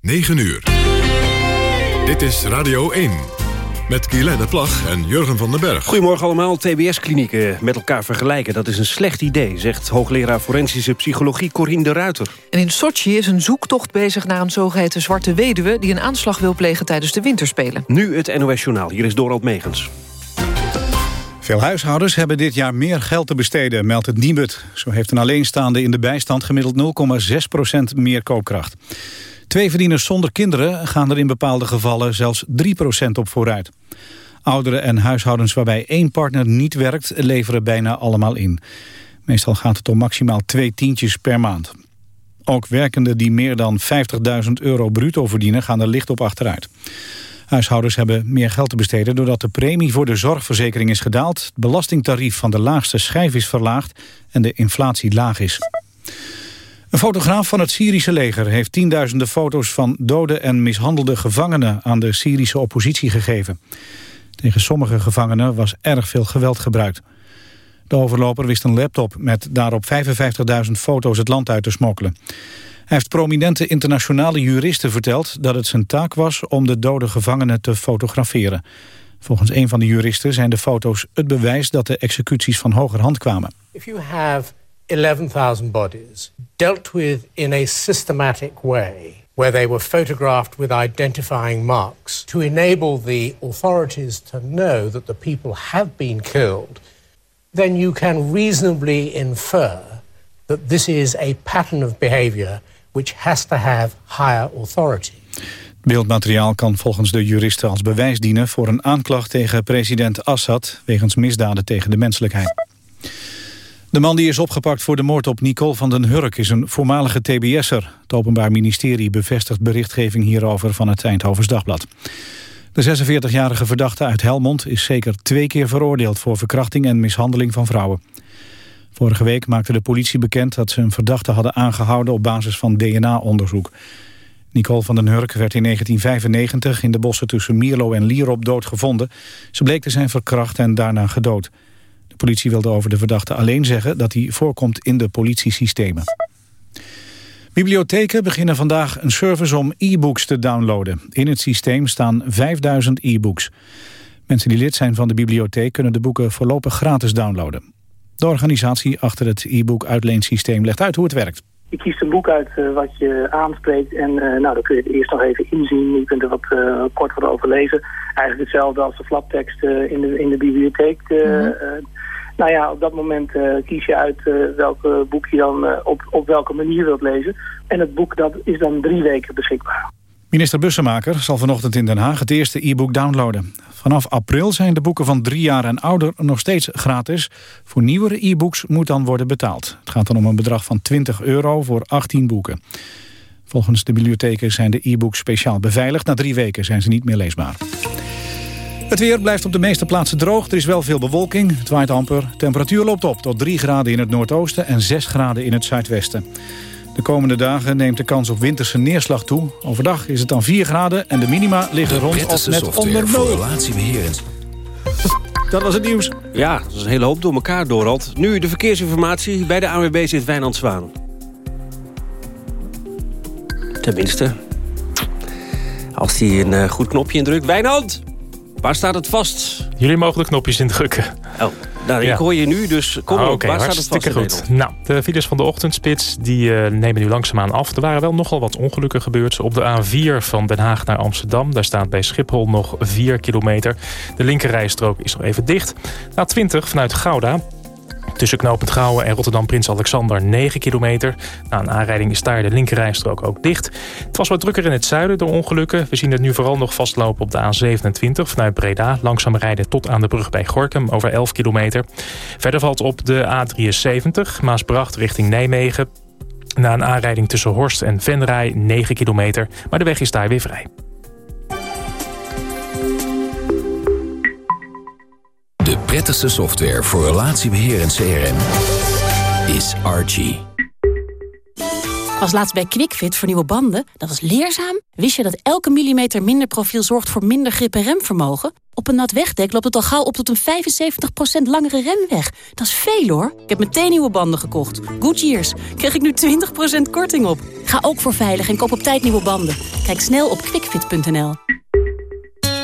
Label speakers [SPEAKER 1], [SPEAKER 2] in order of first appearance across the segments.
[SPEAKER 1] 9 uur. Dit is Radio 1. Met Guylaine Plag en Jurgen van den Berg.
[SPEAKER 2] Goedemorgen allemaal. TBS-klinieken met elkaar vergelijken. Dat is een slecht idee, zegt hoogleraar forensische psychologie Corine de Ruiter.
[SPEAKER 3] En in Sochi is een zoektocht bezig naar een zogeheten zwarte weduwe... die een aanslag wil plegen tijdens de winterspelen.
[SPEAKER 2] Nu het NOS Journaal. Hier is Dorald Megens.
[SPEAKER 4] Veel huishoudens hebben dit jaar meer geld te besteden, meldt het Nibud. Zo heeft een alleenstaande in de bijstand gemiddeld 0,6% meer koopkracht. Twee verdieners zonder kinderen gaan er in bepaalde gevallen zelfs 3% op vooruit. Ouderen en huishoudens waarbij één partner niet werkt leveren bijna allemaal in. Meestal gaat het om maximaal twee tientjes per maand. Ook werkenden die meer dan 50.000 euro bruto verdienen gaan er licht op achteruit. Huishoudens hebben meer geld te besteden doordat de premie voor de zorgverzekering is gedaald, het belastingtarief van de laagste schijf is verlaagd en de inflatie laag is. Een fotograaf van het Syrische leger heeft tienduizenden foto's van dode en mishandelde gevangenen aan de Syrische oppositie gegeven. Tegen sommige gevangenen was erg veel geweld gebruikt. De overloper wist een laptop met daarop 55.000 foto's het land uit te smokkelen. Hij heeft prominente internationale juristen verteld dat het zijn taak was om de dode gevangenen te fotograferen. Volgens een van de juristen zijn de foto's het bewijs dat de executies van hogerhand kwamen.
[SPEAKER 5] If you have 11,000 bodies dealt with in a systematic way where they were photographed with identifying marks to enable the authorities to know that the people have been killed, then you can reasonably infer that this is a pattern of behavior which has to have higher authority.
[SPEAKER 4] Beeldmateriaal kan volgens de juristen als bewijs dienen voor een aanklacht tegen president Assad wegens misdaden tegen de menselijkheid. De man die is opgepakt voor de moord op Nicole van den Hurk is een voormalige TBS'er. Het Openbaar Ministerie bevestigt berichtgeving hierover van het Eindhovens Dagblad. De 46-jarige verdachte uit Helmond is zeker twee keer veroordeeld voor verkrachting en mishandeling van vrouwen. Vorige week maakte de politie bekend dat ze een verdachte hadden aangehouden op basis van DNA-onderzoek. Nicole van den Hurk werd in 1995 in de bossen tussen Mierlo en Lierop doodgevonden. Ze bleek te zijn verkracht en daarna gedood. De politie wilde over de verdachte alleen zeggen dat hij voorkomt in de politiesystemen. Bibliotheken beginnen vandaag een service om e-books te downloaden. In het systeem staan 5000 e-books. Mensen die lid zijn van de bibliotheek kunnen de boeken voorlopig gratis downloaden. De organisatie achter het e-book uitleensysteem legt uit hoe het werkt.
[SPEAKER 6] Je kiest een boek uit uh, wat je aanspreekt en uh, nou, dan kun je het eerst nog even inzien. Je kunt er wat uh, kort wat over lezen. Eigenlijk hetzelfde als de flaptekst in, de, in de bibliotheek. Mm -hmm. Nou ja, op dat moment kies je uit welk boek je dan op, op welke manier wilt lezen. En het boek dat is dan drie weken beschikbaar.
[SPEAKER 4] Minister Bussemaker zal vanochtend in Den Haag het eerste e-book downloaden. Vanaf april zijn de boeken van drie jaar en ouder nog steeds gratis. Voor nieuwere e-books moet dan worden betaald. Het gaat dan om een bedrag van 20 euro voor 18 boeken. Volgens de bibliotheken zijn de e-books speciaal beveiligd. Na drie weken zijn ze niet meer leesbaar. Het weer blijft op de meeste plaatsen droog. Er is wel veel bewolking. Het waait amper. Temperatuur loopt op tot 3 graden in het noordoosten en 6 graden in het zuidwesten. De komende dagen neemt de kans op winterse neerslag toe. Overdag is het dan 4 graden en de minima liggen rond of net onder nul. Dat was het nieuws.
[SPEAKER 2] Ja, dat is een hele hoop door elkaar, Dorald. Nu de verkeersinformatie. Bij de ANWB zit Wijnand Zwaan. Tenminste. Als hij een uh, goed knopje indrukt. Wijnand! Waar staat het vast?
[SPEAKER 7] Jullie mogen de knopjes indrukken.
[SPEAKER 2] Oh, nou, ik ja. hoor je nu, dus kom op.
[SPEAKER 7] Okay,
[SPEAKER 2] waar staat het vast
[SPEAKER 7] goed. Nou, de files van de ochtendspits die, uh, nemen nu langzaamaan af. Er waren wel nogal wat ongelukken gebeurd. Op de A4 van Den Haag naar Amsterdam. Daar staat bij Schiphol nog 4 kilometer. De linkerrijstrook is nog even dicht. A20 vanuit Gouda Tussen knooppunt Gouwen en Rotterdam-Prins Alexander 9 kilometer. Na een aanrijding is daar de linkerrijstrook ook dicht. Het was wat drukker in het zuiden door ongelukken. We zien het nu vooral nog vastlopen op de A27 vanuit Breda. Langzaam rijden tot aan de brug bij Gorkum over 11 kilometer. Verder valt op de A73 Maasbracht richting Nijmegen. Na een aanrijding tussen Horst en Venray 9 kilometer. Maar de weg is daar weer vrij.
[SPEAKER 8] De prettigste software voor relatiebeheer en CRM is Archie.
[SPEAKER 9] Was laatst bij QuickFit voor nieuwe banden. Dat was leerzaam. Wist je dat elke millimeter minder profiel zorgt voor minder grip en remvermogen? Op een nat wegdek loopt het al gauw op tot een 75% langere remweg. Dat is veel hoor. Ik heb meteen nieuwe banden gekocht. Goodyears. Krijg ik nu 20% korting op. Ga ook voor veilig en koop op tijd nieuwe banden. Kijk snel op quickfit.nl.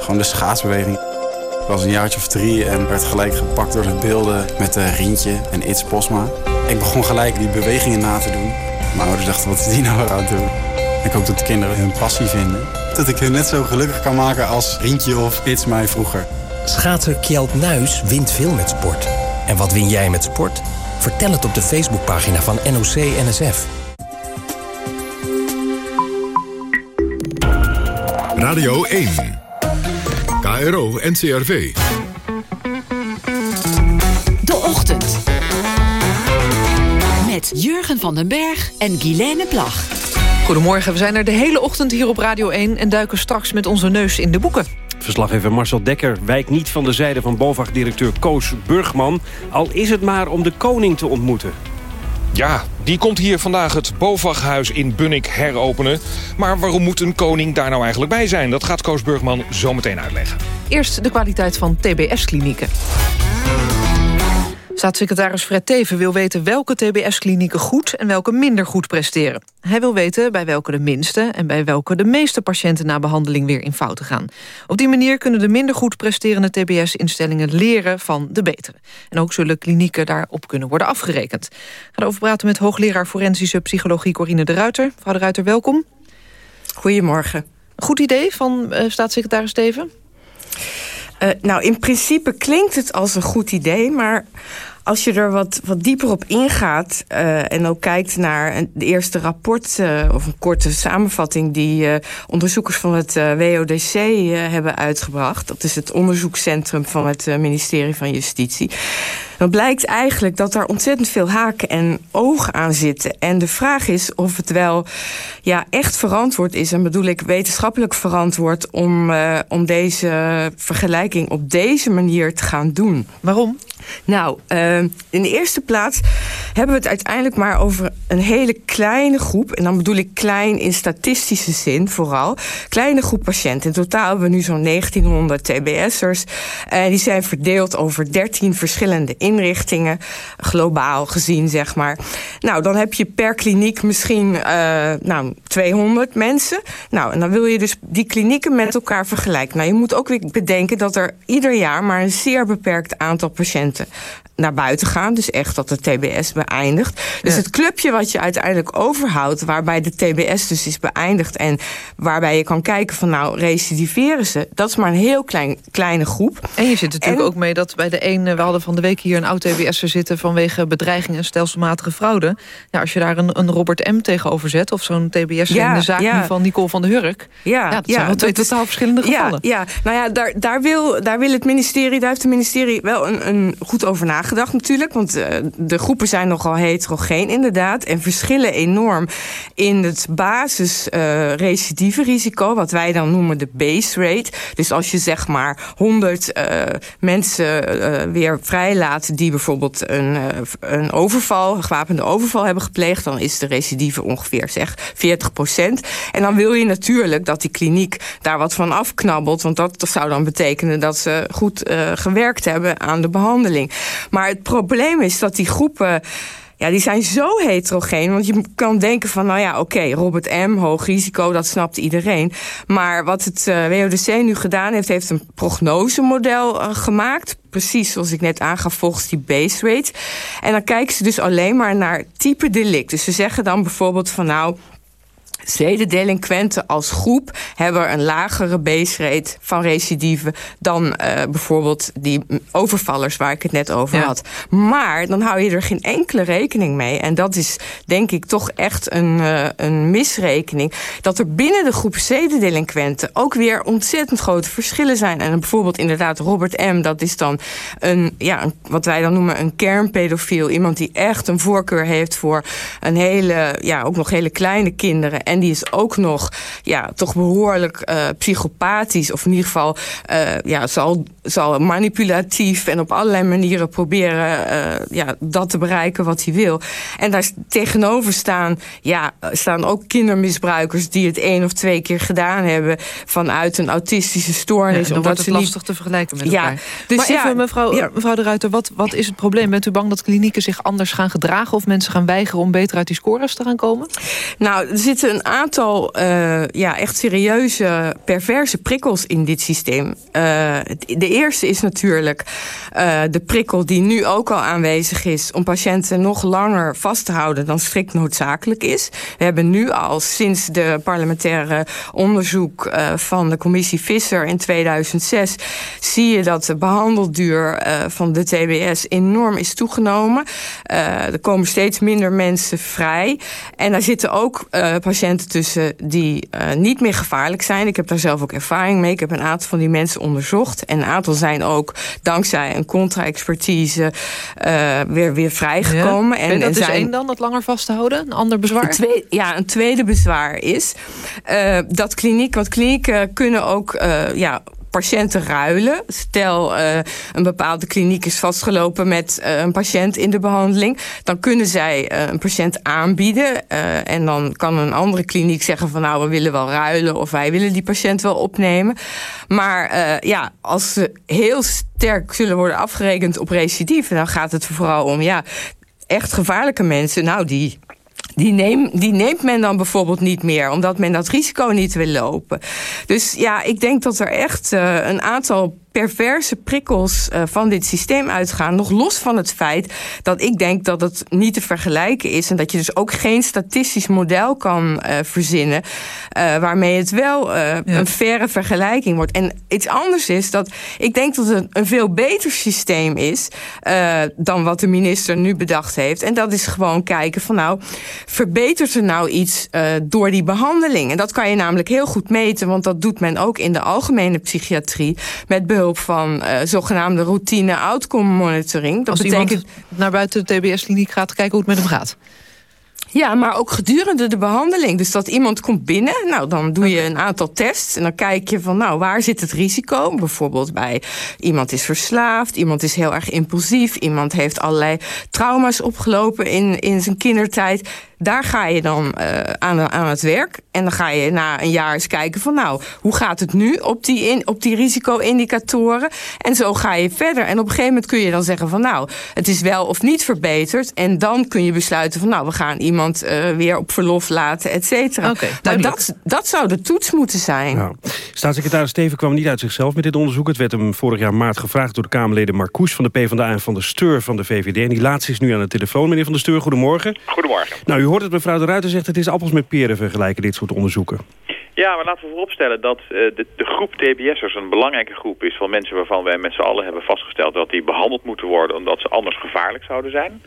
[SPEAKER 10] Gewoon de schaatsbeweging. Ik was een jaartje of drie en werd gelijk gepakt door de beelden met uh, Rientje en Its Posma. Ik begon gelijk die bewegingen na te doen. Mijn ouders dachten, wat is die nou aan het doen? Ik hoop dat de kinderen hun passie vinden. Dat ik hun net zo gelukkig kan maken als Rientje of Its mij vroeger.
[SPEAKER 11] Schaatser Kjeld Nuis wint veel met sport. En wat win jij met sport? Vertel het op de Facebookpagina van NOC NSF.
[SPEAKER 1] Radio 1. KRO NCRV.
[SPEAKER 12] De Ochtend. Met Jurgen van den Berg en Guilaine Plag.
[SPEAKER 3] Goedemorgen, we zijn er de hele ochtend hier op Radio 1... en duiken straks met onze neus in de boeken.
[SPEAKER 2] Verslaggever Marcel Dekker wijkt niet van de zijde van BOVAG-directeur Koos Burgman... al is het maar om de koning te ontmoeten.
[SPEAKER 13] Ja, die komt hier vandaag het BOVAG-huis in Bunnik heropenen. Maar waarom moet een koning daar nou eigenlijk bij zijn? Dat gaat Koos Burgman zo meteen uitleggen.
[SPEAKER 3] Eerst de kwaliteit van TBS-klinieken. Staatssecretaris Fred Teven wil weten welke TBS-klinieken goed en welke minder goed presteren. Hij wil weten bij welke de minste en bij welke de meeste patiënten na behandeling weer in fouten gaan. Op die manier kunnen de minder goed presterende TBS-instellingen leren van de betere. En ook zullen klinieken daarop kunnen worden afgerekend. We gaan erover praten met hoogleraar forensische psychologie Corine de Ruiter. Mevrouw de Ruiter, welkom.
[SPEAKER 14] Goedemorgen.
[SPEAKER 3] Goed idee van uh, staatssecretaris Teven?
[SPEAKER 14] Uh, nou, in principe klinkt het als een goed idee, maar als je er wat, wat dieper op ingaat uh, en ook kijkt naar de eerste rapport uh, of een korte samenvatting die uh, onderzoekers van het WODC hebben uitgebracht, dat is het onderzoekscentrum van het ministerie van Justitie. Dan blijkt eigenlijk dat er ontzettend veel haken en ogen aan zitten. En de vraag is of het wel ja, echt verantwoord is, en bedoel ik wetenschappelijk verantwoord, om, om deze vergelijking op deze manier te gaan doen.
[SPEAKER 3] Waarom?
[SPEAKER 14] Nou, uh, in de eerste plaats hebben we het uiteindelijk maar over een hele kleine groep. En dan bedoel ik klein in statistische zin vooral. Kleine groep patiënten. In totaal hebben we nu zo'n 1900 TBS'ers. En die zijn verdeeld over 13 verschillende inrichtingen. Globaal gezien, zeg maar. Nou, dan heb je per kliniek misschien uh, nou, 200 mensen. Nou, en dan wil je dus die klinieken met elkaar vergelijken. Nou, je moet ook weer bedenken dat er ieder jaar maar een zeer beperkt aantal patiënten naar buiten gaan. Dus echt dat de TBS beëindigt. Dus ja. het clubje wat je uiteindelijk overhoudt... waarbij de TBS dus is beëindigd... en waarbij je kan kijken van nou, recidiveren ze... dat is maar een heel klein, kleine groep.
[SPEAKER 3] En je zit natuurlijk en, ook mee dat bij de een... we hadden van de week hier een oud TBS'er zitten... vanwege bedreiging en stelselmatige fraude. Ja, als je daar een, een Robert M. tegenover zet... of zo'n TBS ja, in de zaak ja. van Nicole van der Hurk... Ja, ja dat zijn wel twee totaal verschillende gevallen.
[SPEAKER 14] Ja, nou ja, daar, daar, wil, daar wil het ministerie... daar heeft het ministerie wel een, een goed over nagedacht natuurlijk. Want uh, de groepen zijn nogal heterogeen inderdaad. En verschillen enorm in het basis uh, recidieve risico. Wat wij dan noemen de base rate. Dus als je zeg maar 100 uh, mensen weer vrijlaat... die bijvoorbeeld een, een overval, een gewapende overval hebben gepleegd... dan is de recidive ongeveer zeg 40 procent. En dan wil je natuurlijk dat die kliniek daar wat van afknabbelt. Want dat zou dan betekenen dat ze goed gewerkt hebben aan de behandeling. Maar het probleem is dat die groepen ja, die zijn zo heterogeen. Want je kan denken van, nou ja, oké, Robert M., hoog risico, dat snapt iedereen. Maar wat het uh, WODC nu gedaan heeft, heeft een prognosemodel uh, gemaakt. Precies zoals ik net aangaf, volgens die base rate. En dan kijken ze dus alleen maar naar type delict. Dus ze zeggen dan bijvoorbeeld van, nou zedendelinquenten als groep hebben een lagere base van recidive dan uh, bijvoorbeeld die overvallers waar ik het net over ja. had. Maar dan hou je er geen enkele rekening mee. En dat is denk ik toch echt een, uh, een misrekening. Dat er binnen de groep zedendelinquenten ook weer ontzettend grote verschillen zijn. En bijvoorbeeld inderdaad Robert M. Dat is dan een, ja, een, wat wij dan noemen een kernpedofiel. Iemand die echt een voorkeur heeft voor een hele, ja, ook nog hele kleine kinderen. En die is ook nog ja, toch behoorlijk uh, psychopathisch. Of in ieder geval uh, ja, zal, zal manipulatief en op allerlei manieren proberen uh, ja, dat te bereiken wat hij wil. En daar tegenover staan, ja, staan ook kindermisbruikers die het één of twee keer gedaan hebben vanuit een autistische stoornis.
[SPEAKER 3] Ja, dan wordt het lastig niet... te vergelijken met elkaar. Dus maar even, mevrouw, ja. mevrouw de Ruiter, wat, wat is het probleem? Bent u bang dat klinieken zich anders gaan gedragen... of mensen gaan weigeren om beter uit die scores te gaan komen?
[SPEAKER 14] Nou, er zitten een aantal uh, ja, echt serieuze perverse prikkels in dit systeem. Uh, de eerste is natuurlijk uh, de prikkel die nu ook al aanwezig is... om patiënten nog langer vast te houden dan strikt noodzakelijk is. We hebben nu al sinds de parlementaire onderzoek van de commissie Visser in 2006... zie je dat de behandelduur van de TBS enorm is toegenomen. er komen steeds minder mensen vrij. En daar zitten ook patiënten tussen die uh, niet meer gevaarlijk zijn. Ik heb daar zelf ook ervaring mee. Ik heb een aantal van die mensen onderzocht. En een aantal zijn ook dankzij een contra-expertise uh, weer, weer vrijgekomen.
[SPEAKER 3] Ja. En, en, dat en is één dan, dat langer vast te houden? Een ander bezwaar?
[SPEAKER 14] Een tweede, ja, een tweede bezwaar is uh, dat kliniek, want klinieken kunnen ook ja, patiënten ruilen. Stel, uh, een bepaalde kliniek is vastgelopen met uh, een patiënt in de behandeling. Dan kunnen zij uh, een patiënt aanbieden. en dan kan een andere kliniek zeggen van nou, we willen wel ruilen of wij willen die patiënt wel opnemen. Maar ja, als ze heel sterk zullen worden afgerekend op recidive, dan gaat het vooral om ja, echt gevaarlijke mensen. Nou, die die, neem, die neemt men dan bijvoorbeeld niet meer, omdat men dat risico niet wil lopen. Dus ja, ik denk dat er echt uh, een aantal perverse prikkels uh, van dit systeem uitgaan. Nog los van het feit dat ik denk dat het niet te vergelijken is. En dat je dus ook geen statistisch model kan uh, verzinnen. Uh, waarmee het wel ja. een verre vergelijking wordt. En iets anders is dat ik denk dat het een veel beter systeem is. dan wat de minister nu bedacht heeft. En dat is gewoon kijken van nou, verbetert er nou iets door die behandeling? En dat kan je namelijk heel goed meten. Want dat doet men ook in de algemene psychiatrie. Met behulp van uh, zogenaamde routine outcome monitoring.
[SPEAKER 3] Dat Als betekent naar buiten de TBS-kliniek gaat kijken hoe het met hem gaat.
[SPEAKER 14] Ja, maar ook gedurende de behandeling. Dus dat iemand komt binnen, nou dan doe je een aantal tests... en dan kijk je van, nou, waar zit het risico? Bijvoorbeeld bij iemand is verslaafd, iemand is heel erg impulsief... iemand heeft allerlei trauma's opgelopen in, in zijn kindertijd daar ga je dan uh, aan, aan het werk. En dan ga je na een jaar eens kijken van nou, hoe gaat het nu op die, in, op die risico-indicatoren? En zo ga je verder. En op een gegeven moment kun je dan zeggen van nou, het is wel of niet verbeterd. En dan kun je besluiten van nou, we gaan iemand uh, weer op verlof laten, et cetera.
[SPEAKER 3] Okay,
[SPEAKER 14] maar dat, dat zou de toets moeten zijn. Nou,
[SPEAKER 2] staatssecretaris Steven kwam niet uit zichzelf met dit onderzoek. Het werd hem vorig jaar maart gevraagd door de Kamerleden Marcouch van de PvdA en van de Steur van de VVD. En die laatste is nu aan de telefoon. Meneer van de Steur, goedemorgen.
[SPEAKER 15] Goedemorgen.
[SPEAKER 2] Nou, u hoort het mevrouw de Ruiter zegt... het is appels met peren vergelijken, dit soort onderzoeken.
[SPEAKER 15] Ja, maar laten we vooropstellen dat uh, de, de, groep TBS'ers een belangrijke groep is... van mensen waarvan wij met z'n allen hebben vastgesteld... dat die behandeld moeten worden omdat ze anders gevaarlijk zouden zijn.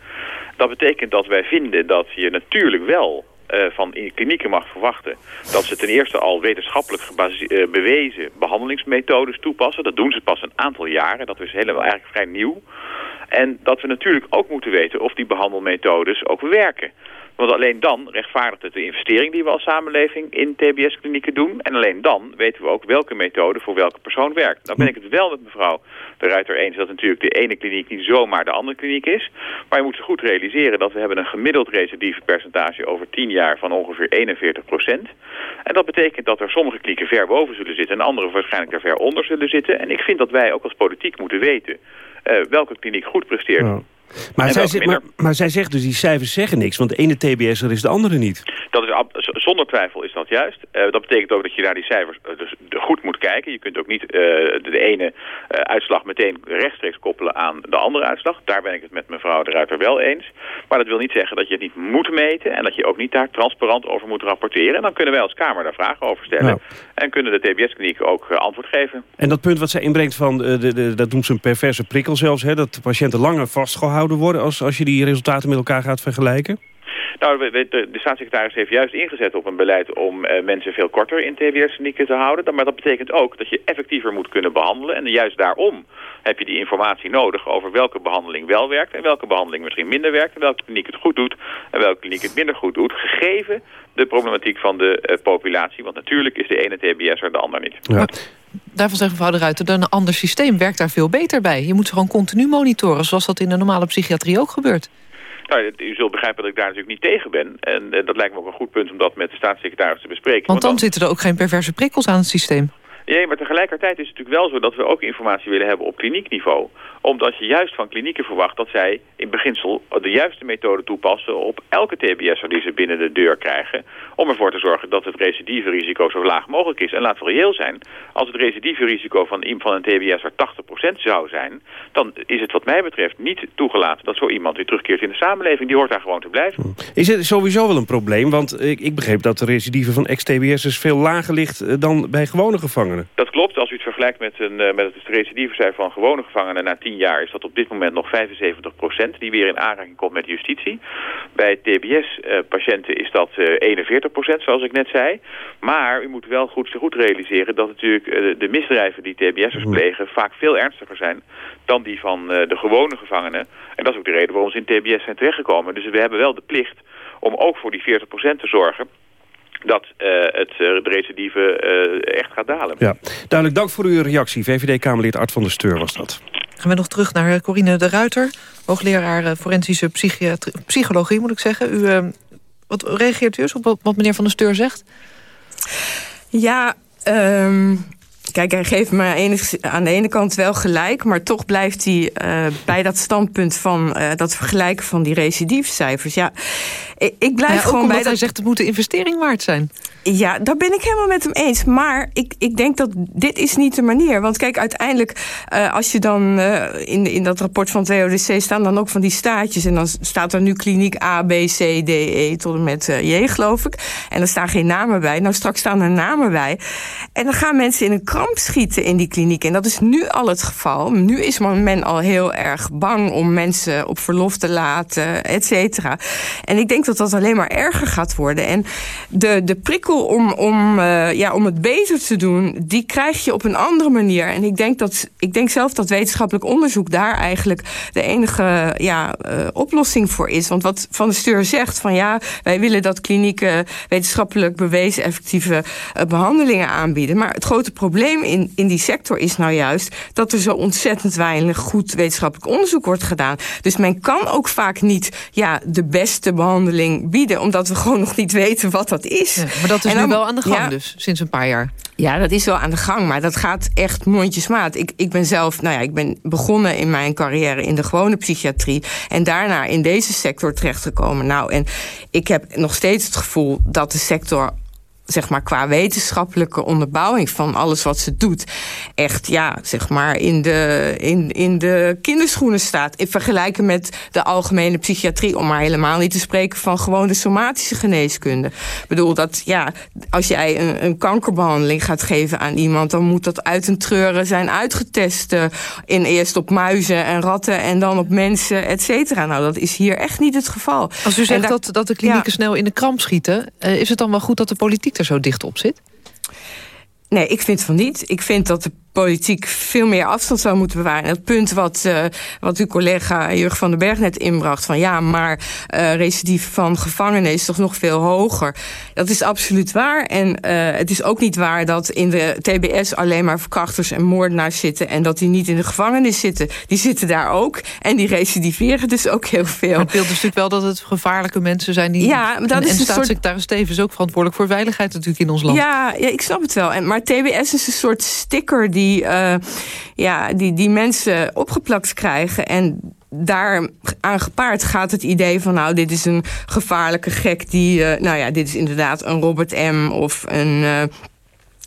[SPEAKER 15] Dat betekent dat wij vinden dat je natuurlijk wel... Uh, van klinieken mag verwachten dat ze ten eerste al wetenschappelijk uh, bewezen behandelingsmethodes toepassen. Dat doen ze pas een aantal jaren, dat is helemaal eigenlijk vrij nieuw. En dat we natuurlijk ook moeten weten of die behandelmethodes ook werken. Want alleen dan rechtvaardigt het de investering die we als samenleving in TBS-klinieken doen. En alleen dan weten we ook welke methode voor welke persoon werkt. Dan ben ik het wel met mevrouw de Ruiter eens dat natuurlijk de ene kliniek niet zomaar de andere kliniek is. Maar je moet zich goed realiseren dat we hebben een gemiddeld percentage over 10 jaar van ongeveer 41 procent. En dat betekent dat er sommige klinieken ver boven zullen zitten en andere waarschijnlijk daar ver onder zullen zitten. En ik vind dat wij ook als politiek moeten weten uh, welke kliniek goed presteert.
[SPEAKER 2] Maar zij, zegt, maar, maar zij zegt dus, die cijfers zeggen niks. Want de ene TBS'er is de andere niet.
[SPEAKER 15] Dat is, zonder twijfel is dat juist. Eh, dat betekent ook dat je naar die cijfers eh, dus de- goed moet kijken. Je kunt ook niet eh, de, de ene uitslag meteen rechtstreeks koppelen aan de andere uitslag. Daar ben ik het met mevrouw de Ruiter wel eens. Maar dat wil niet zeggen dat je het niet moet meten... en dat je ook niet daar transparant over moet rapporteren. En dan kunnen wij als Kamer daar vragen over stellen.
[SPEAKER 2] Nou.
[SPEAKER 15] En kunnen de TBS-klinieken ook antwoord geven.
[SPEAKER 2] En dat punt wat zij inbrengt van, de, de, dat noemt ze een perverse prikkel zelfs... Hè, dat patiënten langer vastgehouden worden als, als je die resultaten met elkaar gaat vergelijken.
[SPEAKER 15] Nou, de, de staatssecretaris heeft juist ingezet op een beleid om eh, mensen veel korter in TBS-klinieken te houden. Maar dat betekent ook dat je effectiever moet kunnen behandelen. En juist daarom heb je die informatie nodig over welke behandeling wel werkt en welke behandeling misschien minder werkt. En welke kliniek het goed doet en welke kliniek het minder goed doet. Gegeven de problematiek van de eh, populatie. Want natuurlijk is de ene TBS'er de ander niet.
[SPEAKER 3] Daarvan zegt mevrouw de Ruiter, een ander systeem werkt daar veel beter bij. Je moet ze gewoon continu monitoren, zoals dat in de normale psychiatrie ook gebeurt.
[SPEAKER 15] Nou, u zult begrijpen dat ik daar natuurlijk niet tegen ben. En eh, dat lijkt me ook een goed punt om dat met de staatssecretaris te bespreken.
[SPEAKER 3] Want dan zitten er ook geen perverse prikkels aan het systeem.
[SPEAKER 15] Nee, maar tegelijkertijd is het natuurlijk wel zo dat we ook informatie willen hebben op kliniekniveau. Omdat je juist van klinieken verwacht dat zij in beginsel de juiste methode toepassen op elke TBS'er die ze binnen de deur krijgen om ervoor te zorgen dat het recidiverisico zo laag mogelijk is. En laten we reëel zijn, als het recidiverisico van, van een TBS er 80% zou zijn, dan is het wat mij betreft niet toegelaten dat zo iemand weer terugkeert in de samenleving. Die hoort daar gewoon te blijven.
[SPEAKER 2] Is het sowieso wel een probleem? Want ik, ik begreep dat de recidive van ex-TBS'ers veel lager ligt eh, dan bij gewone gevangenen.
[SPEAKER 15] Dat klopt. Als u het vergelijkt met, een, eh, met het van gewone gevangenen na 10 jaar, is dat op dit moment nog 75% die weer in aanraking komt met justitie. Bij TBS-patiënten eh, is dat 41% procent, zoals ik net zei. Maar u moet wel goed, goed realiseren dat natuurlijk eh, de misdrijven die TBS'ers hmm. plegen vaak veel ernstiger zijn dan die van eh, de gewone gevangenen. En dat is ook de reden waarom ze in TBS zijn terechtgekomen. Dus we hebben wel de plicht om ook voor die 40% te zorgen dat eh, het, de recidive echt gaat dalen.
[SPEAKER 2] Ja, duidelijk dank voor uw reactie. VVD-Kamerlid Art van der Steur was dat.
[SPEAKER 3] Gaan we nog terug naar Corine de Ruiter, hoogleraar forensische psychologie, moet ik zeggen. U wat reageert u eens op wat, meneer Van der Steur zegt?
[SPEAKER 14] Ja, ehm, kijk, hij geeft me enig, aan de ene kant wel gelijk... maar toch blijft hij eh, bij dat standpunt van eh, dat vergelijken van die recidiefcijfers. Ja, ik, ik blijf
[SPEAKER 3] ja,
[SPEAKER 14] gewoon bij
[SPEAKER 3] hij
[SPEAKER 14] dat...
[SPEAKER 3] zegt het moet een investering waard zijn.
[SPEAKER 14] Ja, daar ben ik helemaal met hem eens. Maar ik, ik denk dat dit is niet de manier. Want kijk, uiteindelijk, eh, als je dan in, in dat rapport van het WODC staan dan ook van die staatjes. En dan staat er nu kliniek A, B, C, D, E tot en met J, geloof ik. En er staan geen namen bij. Nou, straks staan er namen bij. En dan gaan mensen in een kramp schieten in die kliniek. En dat is nu al het geval. Nu is men al heel erg bang om mensen op verlof te laten, et cetera. En ik denk dat dat alleen maar erger gaat worden. En de, de prikkel om, om, uh, ja, om het beter te doen, die krijg je op een andere manier. En ik denk, dat, ik denk zelf dat wetenschappelijk onderzoek daar eigenlijk de enige ja, uh, oplossing voor is. Want wat Van der Steur zegt, van ja, wij willen dat klinieken wetenschappelijk bewezen effectieve uh, behandelingen aanbieden. Maar het grote probleem in, in die sector is nou juist dat er zo ontzettend weinig goed wetenschappelijk onderzoek wordt gedaan. Dus men kan ook vaak niet ja, de beste behandeling bieden, omdat we gewoon nog niet weten wat dat is.
[SPEAKER 3] Ja, maar dat is nu wel aan de gang
[SPEAKER 14] ja.
[SPEAKER 3] dus, sinds een paar jaar.
[SPEAKER 14] Ja, dat is wel aan de gang, maar dat gaat echt mondjesmaat. Ik, ik ben zelf, nou ja, ik ben begonnen in mijn carrière in de gewone psychiatrie. En daarna in deze sector terechtgekomen. Nou, en ik heb nog steeds het gevoel dat de sector zeg maar qua wetenschappelijke onderbouwing van alles wat ze doet, echt ja, zeg maar in de, in, in de kinderschoenen staat. In vergelijking met de algemene psychiatrie, om maar helemaal niet te spreken van gewoon de somatische geneeskunde. Ik bedoel dat ja, als jij een, een kankerbehandeling gaat geven aan iemand, dan moet dat uit een treuren zijn uitgetest. eh, in eerst op muizen en ratten en dan op mensen, et cetera. Nou, dat is hier echt niet het geval.
[SPEAKER 3] Als u zegt
[SPEAKER 14] daar-
[SPEAKER 3] dat, dat de klinieken snel in de kramp schieten... eh, is het dan wel goed dat de politiek er zo dicht op zit?
[SPEAKER 14] Nee, ik vind van niet. Ik vind dat de politiek veel meer afstand zou moeten bewaren. En het punt wat, uh, wat uw collega Jurgen van den Berg net inbracht... van ja, maar uh, recidief van gevangenen is toch nog veel hoger. Dat is absoluut waar. En uh, het is ook niet waar dat in de TBS alleen maar verkrachters en moordenaars zitten... en dat die niet in de gevangenis zitten. Die zitten daar ook en die recidiveren dus ook heel veel.
[SPEAKER 3] Maar het beeld is natuurlijk wel dat het gevaarlijke mensen zijn... die
[SPEAKER 14] Ja, dat
[SPEAKER 3] en,
[SPEAKER 14] is
[SPEAKER 3] en
[SPEAKER 14] een soort-
[SPEAKER 3] staatssecretaris Stevens is ook verantwoordelijk voor veiligheid natuurlijk in ons land.
[SPEAKER 14] Ja, ja, ik snap het wel. En, maar TBS is een soort sticker die, uh, ja, die, die mensen opgeplakt krijgen. En daar aan gepaard gaat het idee van... nou, dit is een gevaarlijke gek die... Uh, nou ja, dit is inderdaad een Robert M. of een... Uh,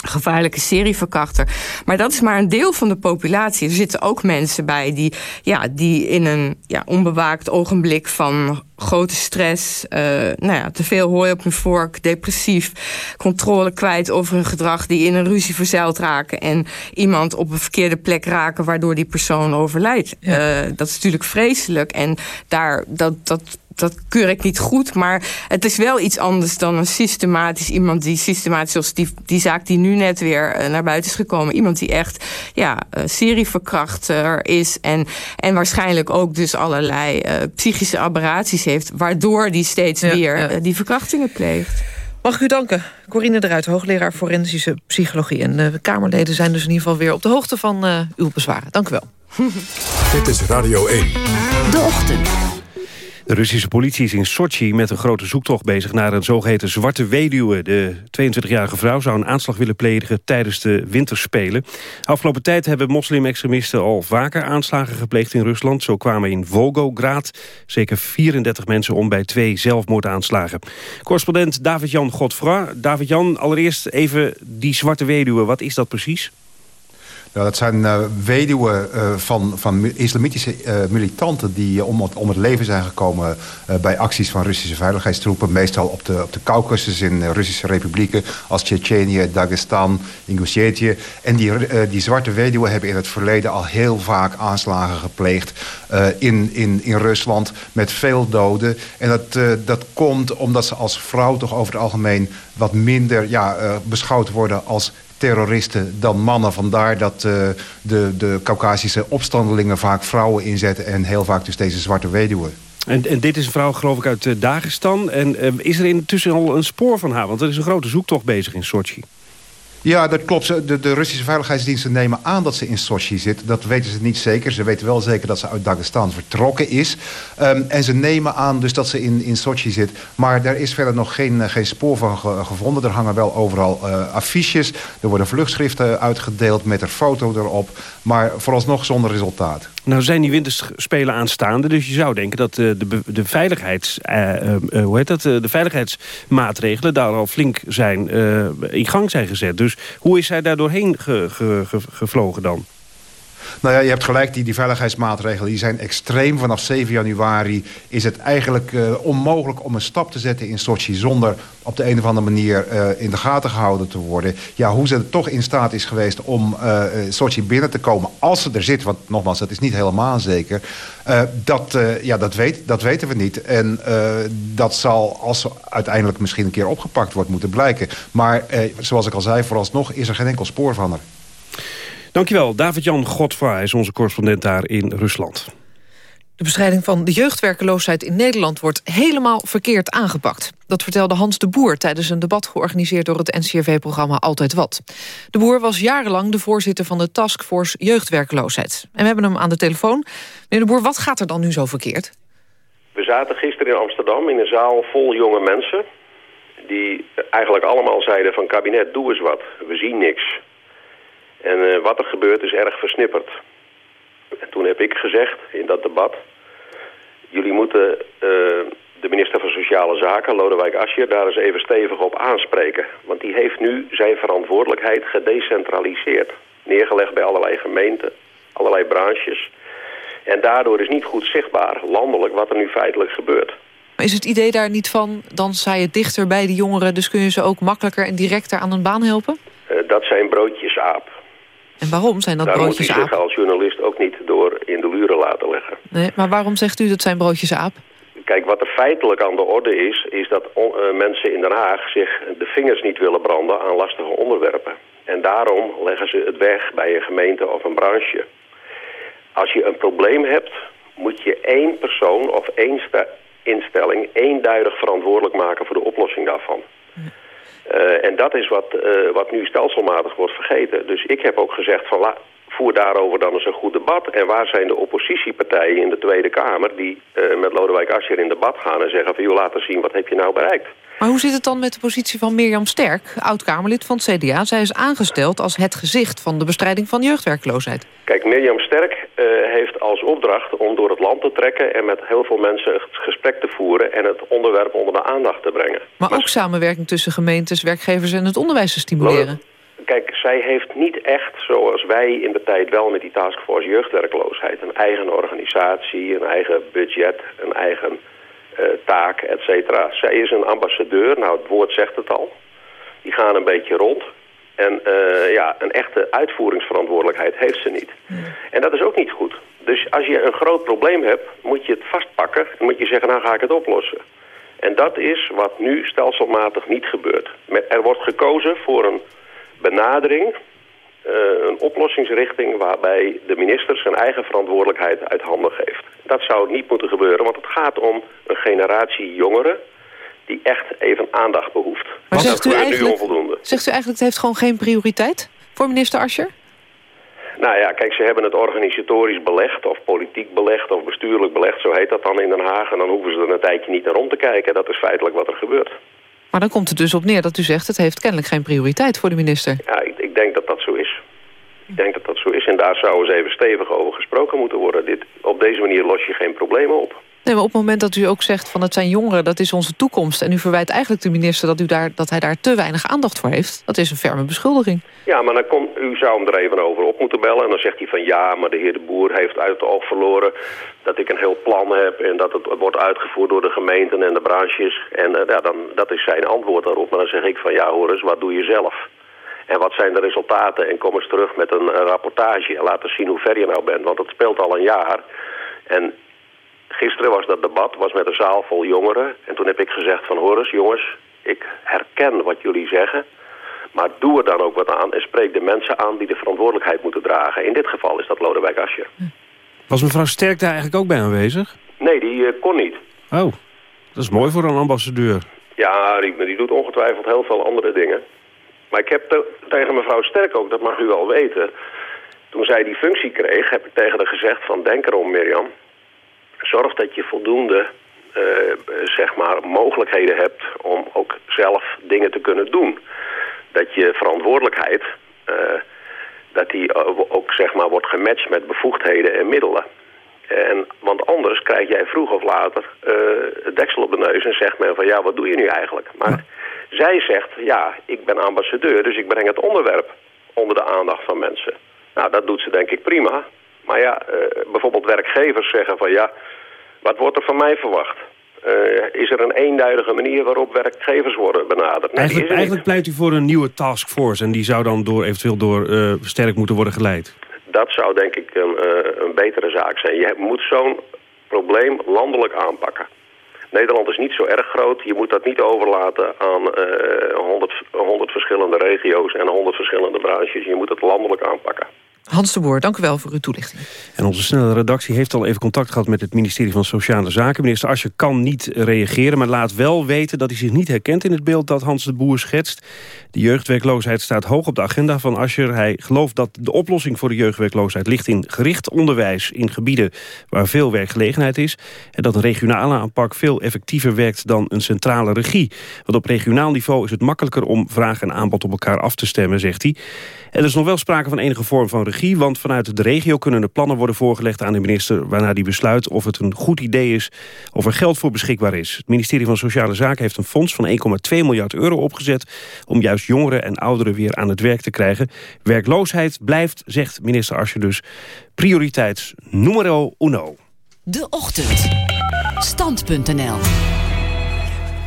[SPEAKER 14] gevaarlijke serieverkrachter. Maar dat is maar een deel van de populatie. Er zitten ook mensen bij die, ja, die in een ja, onbewaakt ogenblik van grote stress, uh, nou ja, te veel hooi op hun vork, depressief, controle kwijt over hun gedrag, die in een ruzie verzeild raken en iemand op een verkeerde plek raken waardoor die persoon overlijdt. Ja. Uh, dat is natuurlijk vreselijk en daar, dat, dat dat keur ik niet goed. Maar het is wel iets anders dan een systematisch iemand die systematisch, zoals die, die zaak die nu net weer uh, naar buiten is gekomen. Iemand die echt ja, uh, serieverkrachter is. En, en waarschijnlijk ook dus allerlei uh, psychische aberraties heeft. Waardoor die steeds ja, weer ja. die verkrachtingen pleegt.
[SPEAKER 3] Mag ik u danken. Corine eruit, hoogleraar forensische psychologie. En de Kamerleden zijn dus in ieder geval weer op de hoogte van uw bezwaren. Dank u wel.
[SPEAKER 1] Dit is Radio 1.
[SPEAKER 12] De Ochtend.
[SPEAKER 2] De Russische politie is in Sochi met een grote zoektocht bezig naar een zogeheten zwarte weduwe. De 22-jarige vrouw zou een aanslag willen plegen tijdens de winterspelen. Afgelopen tijd hebben moslim-extremisten al vaker aanslagen gepleegd in Rusland. Zo kwamen in Volgograd zeker 34 mensen om bij twee zelfmoordaanslagen. Correspondent David-Jan Godfra. David-Jan, allereerst even die zwarte weduwe. Wat is dat precies?
[SPEAKER 16] Dat zijn uh, weduwen uh, van, van islamitische uh, militanten... die om het, om het leven zijn gekomen bij acties van Russische veiligheidstroepen. Meestal op de, op de Caucasus in Russische republieken... als Tsjetsjenië, Dagestan, Ingusjetië. En die, die zwarte weduwen hebben in het verleden al heel vaak aanslagen gepleegd... in, in, in Rusland met veel doden. En dat, dat komt omdat ze als vrouw toch over het algemeen... wat minder ja, beschouwd worden als terroristen dan mannen. Vandaar dat uh, de, de Caucasische opstandelingen vaak vrouwen inzetten... en heel vaak dus deze zwarte weduwen.
[SPEAKER 2] En, en dit is een vrouw geloof ik uit uh, Dagestan. En uh, is er intussen al een spoor van haar? Want er is een grote zoektocht bezig in Sochi.
[SPEAKER 16] Ja, dat klopt. De, de, Russische veiligheidsdiensten nemen aan dat ze in Sochi zit. Dat weten ze niet zeker. Ze weten wel zeker dat ze uit Dagestan vertrokken is. Um, en ze nemen aan dus dat ze in, in Sochi zit. Maar daar is verder nog geen, geen spoor van ge, gevonden. Er hangen wel overal uh, affiches. Er worden vluchtschriften uitgedeeld met een foto erop. Maar vooralsnog zonder resultaat.
[SPEAKER 2] Nou zijn die winterspelen aanstaande, dus je zou denken dat de, de, de, veiligheids, uh, uh, hoe heet dat, de veiligheidsmaatregelen daar al flink zijn, in gang zijn gezet. Dus hoe is zij daar doorheen ge, ge, ge, gevlogen dan?
[SPEAKER 16] Nou ja, je hebt gelijk, die, veiligheidsmaatregelen die zijn extreem. Vanaf 7 januari is het eigenlijk uh, onmogelijk om een stap te zetten in Sochi... zonder op de een of andere manier uh, in de gaten gehouden te worden. Ja, hoe ze er toch in staat is geweest om uh, Sochi binnen te komen... als ze er zit, want nogmaals, dat is niet helemaal zeker... dat, ja, dat, weet, dat weten we niet. En dat zal, als ze uiteindelijk misschien een keer opgepakt wordt, moeten blijken. Maar zoals ik al zei, vooralsnog is er geen enkel spoor van haar.
[SPEAKER 2] Dankjewel, David-Jan Godfra is onze correspondent daar in Rusland.
[SPEAKER 3] De bestrijding van de jeugdwerkeloosheid in Nederland wordt helemaal verkeerd aangepakt. Dat vertelde Hans de Boer tijdens een debat georganiseerd door het NCRV-programma Altijd Wat. De Boer was jarenlang de voorzitter van de Taskforce Jeugdwerkeloosheid. En we hebben hem aan de telefoon. Meneer de Boer, wat gaat er dan nu zo verkeerd?
[SPEAKER 17] We zaten gisteren in Amsterdam in een zaal vol jonge mensen... die eigenlijk allemaal zeiden van kabinet, doe eens wat. We zien niks. En uh, wat er gebeurt is erg versnipperd. En toen heb ik gezegd in dat debat... jullie moeten uh, de minister van Sociale Zaken, Lodewijk Asscher... daar eens even stevig op aanspreken. Want die heeft nu zijn verantwoordelijkheid gedecentraliseerd. Neergelegd bij allerlei gemeenten, allerlei branches. En daardoor is niet goed zichtbaar, landelijk, wat er nu feitelijk gebeurt.
[SPEAKER 3] Is het idee daar niet van, dan sta je dichter bij de jongeren... dus kun je ze ook makkelijker en directer aan een baan helpen?
[SPEAKER 17] Uh, dat zijn broodjes aap.
[SPEAKER 3] En waarom zijn dat
[SPEAKER 17] Daar
[SPEAKER 3] broodjes
[SPEAKER 17] aap? Daar moet u zich als journalist ook niet door in de luren laten leggen.
[SPEAKER 3] Nee, maar waarom zegt u dat zijn broodjes aap?
[SPEAKER 17] Kijk, wat er feitelijk aan de orde is... is dat uh, mensen in Den Haag zich de vingers niet willen branden aan lastige onderwerpen. En daarom leggen ze het weg bij een gemeente of een branche. Als je een probleem hebt, moet je één persoon of één instelling... eenduidig verantwoordelijk maken voor de oplossing daarvan. Uh, en dat is wat, uh, wat nu stelselmatig wordt vergeten. Dus ik heb ook gezegd van voer daarover dan eens een goed debat. En waar zijn de oppositiepartijen in de Tweede Kamer die uh, met Lodewijk Asscher in debat gaan en zeggen van joh laat eens zien wat heb je nou bereikt.
[SPEAKER 3] Maar hoe zit het dan met de positie van Mirjam Sterk, oud-Kamerlid van het CDA? Zij is aangesteld als het gezicht van de bestrijding van jeugdwerkloosheid.
[SPEAKER 17] Kijk, Mirjam Sterk uh, heeft als opdracht om door het land te trekken... en met heel veel mensen het gesprek te voeren... en het onderwerp onder de aandacht te brengen.
[SPEAKER 3] Maar, maar ook samenwerking tussen gemeentes, werkgevers en het onderwijs te stimuleren.
[SPEAKER 17] Kijk, zij heeft niet echt, zoals wij in de tijd wel met die taskforce jeugdwerkloosheid... een eigen organisatie, een eigen budget, een eigen taak, et cetera. Zij is een ambassadeur, nou het woord zegt het al. Die gaan een beetje rond. En uh, ja, een echte uitvoeringsverantwoordelijkheid heeft ze niet. En dat is ook niet goed. Dus als je een groot probleem hebt, moet je het vastpakken. En moet je zeggen, nou ga ik het oplossen. En dat is wat nu stelselmatig niet gebeurt. Er wordt gekozen voor een benadering, een oplossingsrichting... waarbij de minister zijn eigen verantwoordelijkheid uit handen geeft. Dat zou niet moeten gebeuren, want het gaat om een generatie jongeren die echt even aandacht behoeft.
[SPEAKER 3] Maar
[SPEAKER 17] dat
[SPEAKER 3] zegt u,
[SPEAKER 17] nu
[SPEAKER 3] eigenlijk,
[SPEAKER 17] onvoldoende.
[SPEAKER 3] zegt u eigenlijk het heeft gewoon geen prioriteit voor minister Ascher?
[SPEAKER 17] Nou ja, kijk, ze hebben het organisatorisch belegd of politiek belegd of bestuurlijk belegd, zo heet dat dan in Den Haag. En dan hoeven ze er een tijdje niet naar om te kijken. Dat is feitelijk wat er gebeurt.
[SPEAKER 3] Maar dan komt het dus op neer dat u zegt... het heeft kennelijk geen prioriteit voor de minister.
[SPEAKER 17] Ja, ik, ik denk dat dat. Ik denk dat dat zo is en daar zou eens even stevig over gesproken moeten worden. Dit, op deze manier los je geen problemen op.
[SPEAKER 3] Nee, maar op het moment dat u ook zegt van het zijn jongeren, dat is onze toekomst... en u verwijt eigenlijk de minister dat, u daar, dat hij daar te weinig aandacht voor heeft... dat is een ferme beschuldiging.
[SPEAKER 17] Ja, maar dan kon, u zou hem er even over op moeten bellen. En dan zegt hij van ja, maar de heer De Boer heeft uit het oog verloren... dat ik een heel plan heb en dat het wordt uitgevoerd door de gemeenten en de branches. En uh, ja, dan, dat is zijn antwoord daarop. Maar dan zeg ik van ja, hoor eens, wat doe je zelf? En wat zijn de resultaten? En kom eens terug met een, een rapportage en laat eens zien hoe ver je nou bent. Want het speelt al een jaar. En gisteren was dat debat, was met een zaal vol jongeren. En toen heb ik gezegd van hoor eens jongens, ik herken wat jullie zeggen... maar doe er dan ook wat aan en spreek de mensen aan die de verantwoordelijkheid moeten dragen. In dit geval is dat Lodewijk Asscher.
[SPEAKER 2] Was mevrouw Sterk daar eigenlijk ook bij aanwezig?
[SPEAKER 17] Nee, die uh, kon niet.
[SPEAKER 2] Oh, dat is mooi voor een ambassadeur.
[SPEAKER 17] Ja, die, die doet ongetwijfeld heel veel andere dingen. Maar ik heb te, tegen mevrouw Sterk ook, dat mag u wel weten... toen zij die functie kreeg, heb ik tegen haar gezegd van... denk erom, Mirjam, zorg dat je voldoende uh, zeg maar mogelijkheden hebt om ook zelf dingen te kunnen doen. Dat je verantwoordelijkheid, uh, dat die ook zeg maar wordt gematcht met bevoegdheden en middelen. En, want anders krijg jij vroeg of later het deksel op de neus en zegt men van ja, wat doe je nu eigenlijk? Maar. Zij zegt ja, ik ben ambassadeur, dus ik breng het onderwerp onder de aandacht van mensen. Nou, dat doet ze denk ik prima. Maar ja, uh, bijvoorbeeld werkgevers zeggen van ja, wat wordt er van mij verwacht? Uh, is er een eenduidige manier waarop werkgevers worden benaderd?
[SPEAKER 2] Nee, eigenlijk, eigenlijk pleit u voor een nieuwe taskforce en die zou dan door, eventueel door uh, sterk moeten worden geleid.
[SPEAKER 17] Dat zou denk ik een, uh, een betere zaak zijn. Je moet zo'n probleem landelijk aanpakken. Nederland is niet zo erg groot. Je moet dat niet overlaten aan uh, 100, 100 verschillende regio's en 100 verschillende branches. Je moet het landelijk aanpakken.
[SPEAKER 3] Hans de Boer, dank u wel voor uw toelichting.
[SPEAKER 2] En onze snelle redactie heeft al even contact gehad met het ministerie van Sociale Zaken. Minister Asje kan niet reageren, maar laat wel weten dat hij zich niet herkent in het beeld dat Hans de Boer schetst. De jeugdwerkloosheid staat hoog op de agenda van Ascher. Hij gelooft dat de oplossing voor de jeugdwerkloosheid ligt in gericht onderwijs in gebieden waar veel werkgelegenheid is. En dat een regionale aanpak veel effectiever werkt dan een centrale regie. Want op regionaal niveau is het makkelijker om vraag en aanbod op elkaar af te stemmen, zegt hij. En er is nog wel sprake van enige vorm van want vanuit de regio kunnen de plannen worden voorgelegd aan de minister, waarna die besluit of het een goed idee is of er geld voor beschikbaar is. Het ministerie van Sociale Zaken heeft een fonds van 1,2 miljard euro opgezet om juist jongeren en ouderen weer aan het werk te krijgen. Werkloosheid blijft, zegt minister Asje dus, prioriteit numero uno.
[SPEAKER 12] De Ochtend. Stand.nl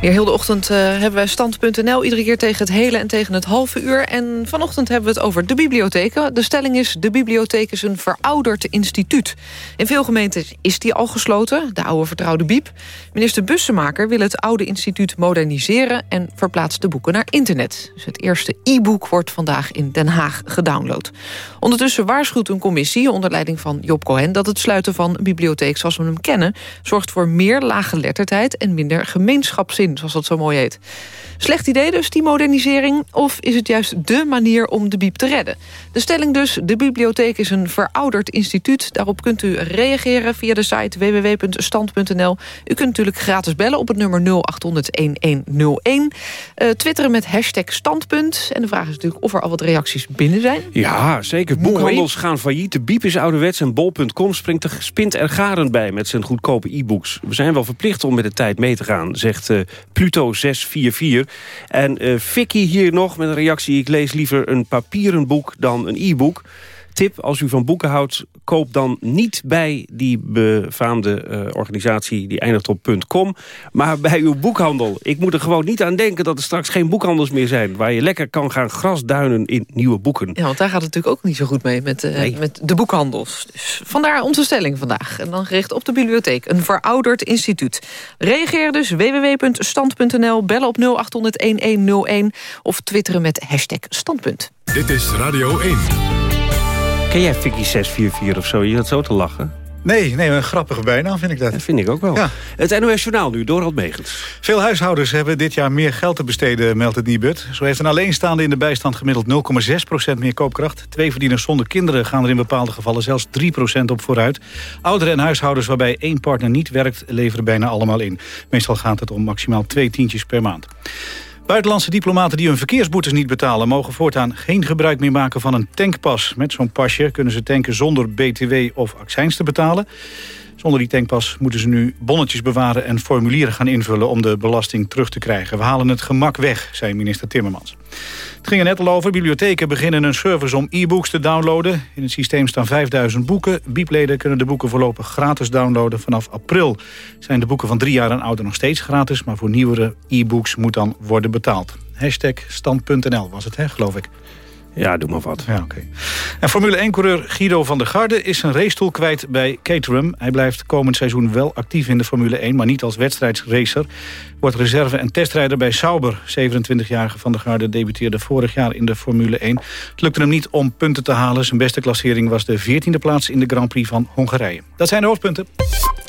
[SPEAKER 3] Heel de ochtend uh, hebben wij stand.nl. Iedere keer tegen het hele en tegen het halve uur. En vanochtend hebben we het over de bibliotheken. De stelling is, de bibliotheek is een verouderd instituut. In veel gemeenten is die al gesloten, de oude vertrouwde biep. Minister Bussemaker wil het oude instituut moderniseren... en verplaatst de boeken naar internet. Dus het eerste e-book wordt vandaag in Den Haag gedownload. Ondertussen waarschuwt een commissie onder leiding van Job Cohen... dat het sluiten van een bibliotheek zoals we hem kennen... zorgt voor meer laaggeletterdheid en minder gemeenschapszin in, zoals dat zo mooi heet. Slecht idee dus, die modernisering? Of is het juist dé manier om de biep te redden? De stelling dus, de bibliotheek is een verouderd instituut. Daarop kunt u reageren via de site www.stand.nl. U kunt natuurlijk gratis bellen op het nummer 0800-1101. Uh, twitteren met hashtag standpunt. En de vraag is natuurlijk of er al wat reacties binnen zijn.
[SPEAKER 2] Ja, zeker. Boekhandels gaan failliet. De biep is ouderwets en bol.com springt er, spint er garen bij met zijn goedkope e-books. We zijn wel verplicht om met de tijd mee te gaan, zegt uh, Pluto 644. En uh, Vicky hier nog met een reactie. Ik lees liever een papieren boek dan een e-book. Tip, als u van boeken houdt, koop dan niet bij die befaamde uh, organisatie... die eindigt op .com, maar bij uw boekhandel. Ik moet er gewoon niet aan denken dat er straks geen boekhandels meer zijn... waar je lekker kan gaan grasduinen in nieuwe boeken.
[SPEAKER 3] Ja, want daar gaat het natuurlijk ook niet zo goed mee met, uh, nee. met de boekhandels. Dus vandaar onze stelling vandaag. En dan gericht op de bibliotheek. Een verouderd instituut. Reageer dus www.stand.nl, bellen op 0800-1101... of twitteren met hashtag standpunt.
[SPEAKER 1] Dit is Radio 1.
[SPEAKER 2] Ken jij Vicky 644 of zo? Je had zo te lachen.
[SPEAKER 4] Nee, nee, een grappige bijnaam vind ik dat.
[SPEAKER 2] Dat vind ik ook wel. Ja. Het NOS Journaal nu, Dorald Megens.
[SPEAKER 4] Veel huishoudens hebben dit jaar meer geld te besteden, meldt het Nibud. Zo heeft een alleenstaande in de bijstand gemiddeld 0,6% meer koopkracht. Twee verdieners zonder kinderen gaan er in bepaalde gevallen zelfs 3% op vooruit. Ouderen en huishoudens waarbij één partner niet werkt, leveren bijna allemaal in. Meestal gaat het om maximaal twee tientjes per maand. Buitenlandse diplomaten die hun verkeersboetes niet betalen... mogen voortaan geen gebruik meer maken van een tankpas. Met zo'n pasje kunnen ze tanken zonder btw of accijns te betalen. Zonder die tankpas moeten ze nu bonnetjes bewaren... en formulieren gaan invullen om de belasting terug te krijgen. We halen het gemak weg, zei minister Timmermans. Het ging er net al over. Bibliotheken beginnen een service om e-books te downloaden. In het systeem staan 5000 boeken. Biepleden kunnen de boeken voorlopig gratis downloaden. Vanaf april zijn de boeken van drie jaar en ouder nog steeds gratis... maar voor nieuwere e-books moet dan worden betaald. Hashtag stand.nl was het, hè, geloof ik.
[SPEAKER 2] Ja, doe maar wat.
[SPEAKER 4] Ja, okay. En Formule 1-coureur Guido van der Garde is zijn racestoel kwijt bij Caterham. Hij blijft komend seizoen wel actief in de Formule 1, maar niet als wedstrijdsracer. Wordt reserve- en testrijder bij Sauber. 27-jarige van der Garde debuteerde vorig jaar in de Formule 1. Het lukte hem niet om punten te halen. Zijn beste klassering was de 14e plaats in de Grand Prix van Hongarije. Dat zijn de hoofdpunten.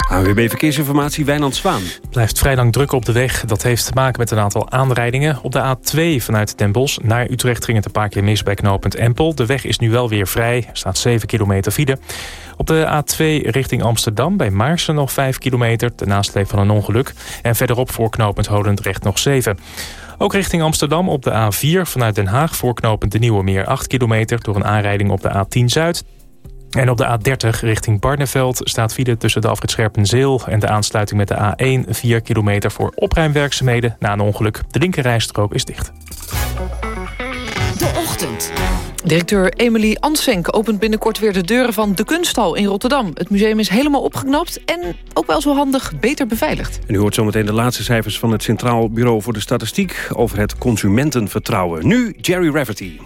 [SPEAKER 2] AWB Verkeersinformatie, Wijnand Zwaan.
[SPEAKER 7] Blijft vrij lang druk op de weg. Dat heeft te maken met een aantal aanrijdingen. Op de A2 vanuit Den Bosch naar Utrecht ging het een paar keer mis bij knooppunt Empel. De weg is nu wel weer vrij. Staat 7 kilometer file. Op de A2 richting Amsterdam bij Maarsen nog 5 kilometer. De nasleep van een ongeluk. En verderop voor knooppunt Holendrecht nog 7. Ook richting Amsterdam op de A4 vanuit Den Haag voorknopend de Nieuwe Meer 8 kilometer... door een aanrijding op de A10 Zuid. En op de A30 richting Barneveld staat file tussen de afrit Scherpenzeel... en de aansluiting met de A1 4 kilometer voor opruimwerkzaamheden na een ongeluk. De linkerrijstrook is dicht.
[SPEAKER 12] De Ochtend.
[SPEAKER 3] Directeur Emily Ansenk opent binnenkort weer de deuren van De Kunsthal in Rotterdam. Het museum is helemaal opgeknapt en ook wel zo handig beter beveiligd.
[SPEAKER 2] En u hoort zometeen de laatste cijfers van het Centraal Bureau voor de Statistiek... over het consumentenvertrouwen. Nu Jerry Rafferty.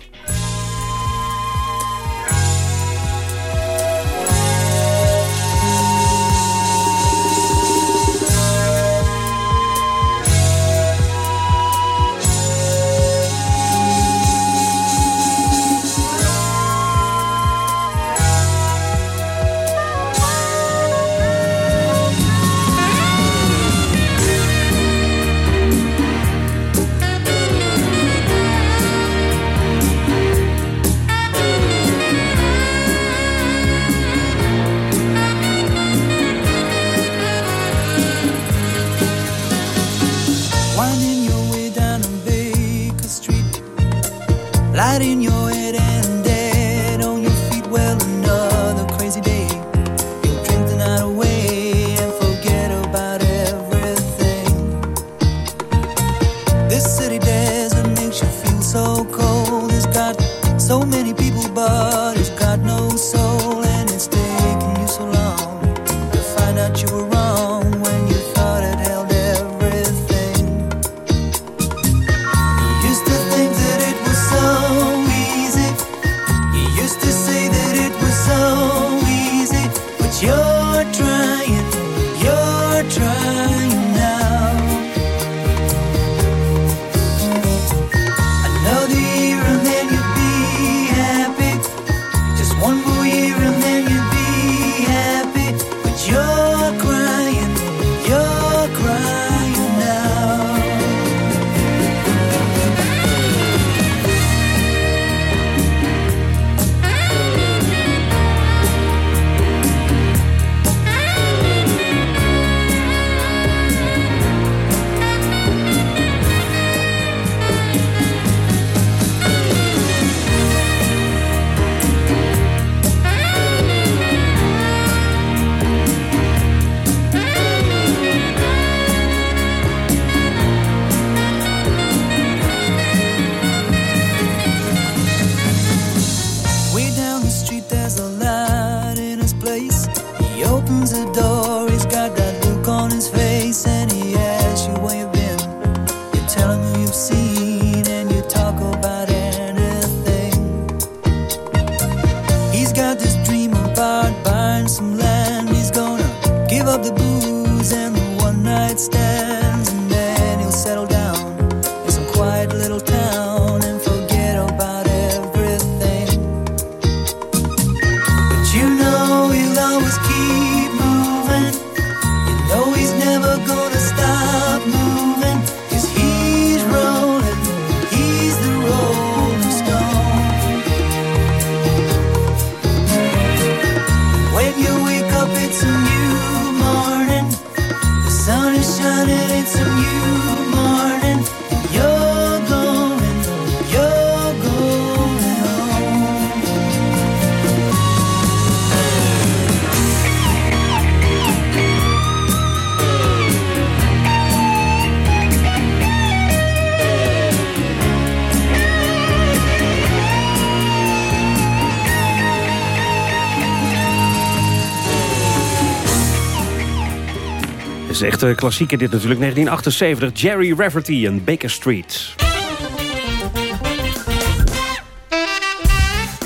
[SPEAKER 18] Is
[SPEAKER 2] echt een klassieker dit natuurlijk. 1978, Jerry Rafferty en Baker Street.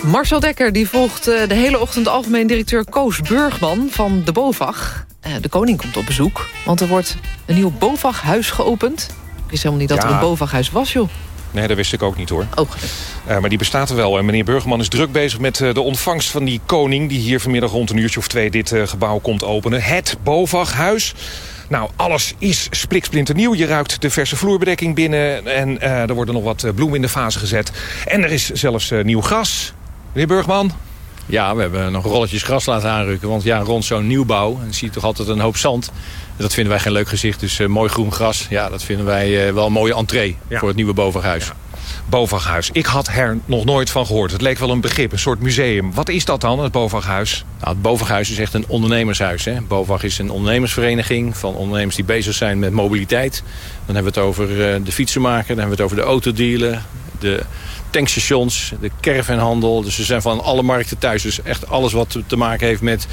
[SPEAKER 3] Marcel Dekker die volgt eh, de hele ochtend algemeen directeur Koos Burgman van de BOVAG. Eh, De koning komt op bezoek, want er wordt een nieuw BOVAG-huis geopend. Ik wist helemaal niet dat er een BOVAG-huis was, joh.
[SPEAKER 13] Nee, dat wist ik ook niet hoor.
[SPEAKER 3] Oh.
[SPEAKER 13] Eh, maar die bestaat er wel. En meneer Burgerman is druk bezig met eh, de ontvangst van die koning... die hier vanmiddag rond een uurtje of twee dit eh, gebouw komt openen. Het Bovaghuis. Nou, alles is spliksplinternieuw. Je ruikt de verse vloerbedekking binnen... en eh, er worden nog wat eh, bloemen in de fase gezet. En er is zelfs eh, nieuw gras. Meneer Burgman?
[SPEAKER 19] Ja, we hebben nog rolletjes gras laten aanrukken. Want ja, rond zo'n nieuwbouw dan zie je toch altijd een hoop zand. En Dat vinden wij geen leuk gezicht. Dus mooi groen gras, ja, dat vinden wij wel een mooie entree voor het nieuwe Bovaghuis.
[SPEAKER 13] Bovaghuis. Ik had er nog nooit van gehoord. Het leek wel een begrip, een soort museum. Wat is dat dan, het Bovaghuis?
[SPEAKER 19] Nou, het Bovaghuis is echt een ondernemershuis. Hè. Bovag is een ondernemersvereniging van ondernemers die bezig zijn met mobiliteit. Dan hebben we het over eh, de fietsenmaker, dan hebben we het over de autodealer, de tankstations, de caravanhandel. Dus we zijn van alle markten thuis. Dus echt alles wat te maken heeft met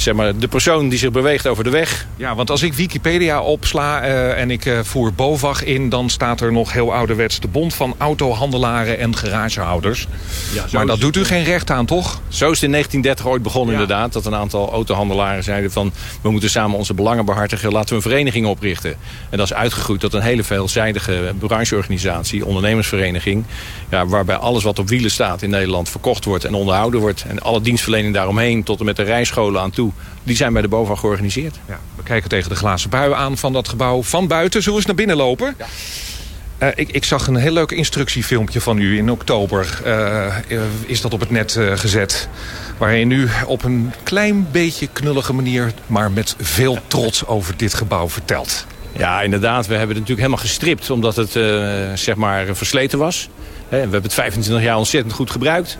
[SPEAKER 19] zeg maar, de persoon die zich beweegt over de weg.
[SPEAKER 13] Ja, want als ik Wikipedia opsla eh, en ik eh, voer BOVAG in... dan staat er nog heel ouderwets de Bond van Autohandelaren en Garagehouders.
[SPEAKER 19] Ja,
[SPEAKER 13] maar dat doet u geen recht aan, toch?
[SPEAKER 19] Zo is het in 1930 ooit begonnen inderdaad. Dat een aantal autohandelaren zeiden van... we moeten samen onze belangen behartigen. Laten we een vereniging oprichten. En dat is uitgegroeid tot een hele veelzijdige brancheorganisatie. Ondernemersvereniging. Ja, waarbij alles wat op wielen staat in Nederland verkocht wordt en onderhouden wordt. En alle dienstverlening daaromheen tot en met de rijscholen aan toe. Die zijn bij de BOVA georganiseerd.
[SPEAKER 13] Ja, we kijken tegen de glazen bui aan van dat gebouw. Van buiten, zullen we eens naar binnen lopen? Eh, ik, ik zag een heel leuk instructiefilmpje van u in oktober. Eh, is dat op het net eh, gezet. Waarin u op een klein beetje knullige manier... maar met veel trots over dit gebouw vertelt.
[SPEAKER 19] Ja, inderdaad. We hebben het natuurlijk helemaal gestript omdat het eh, zeg maar versleten was. Hè, we hebben het 25 jaar ontzettend goed gebruikt.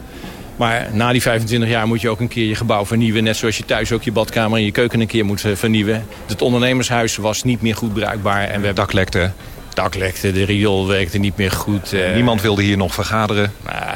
[SPEAKER 19] Maar na die 25 jaar moet je ook een keer je gebouw vernieuwen. Net zoals je thuis ook je badkamer en je keuken een keer moet vernieuwen. Het ondernemershuis was niet meer goed bruikbaar. En we hebben...
[SPEAKER 13] Dak lekte.
[SPEAKER 19] Dak lekte, de riool werkte niet meer goed. eh.
[SPEAKER 13] Niemand wilde hier nog vergaderen.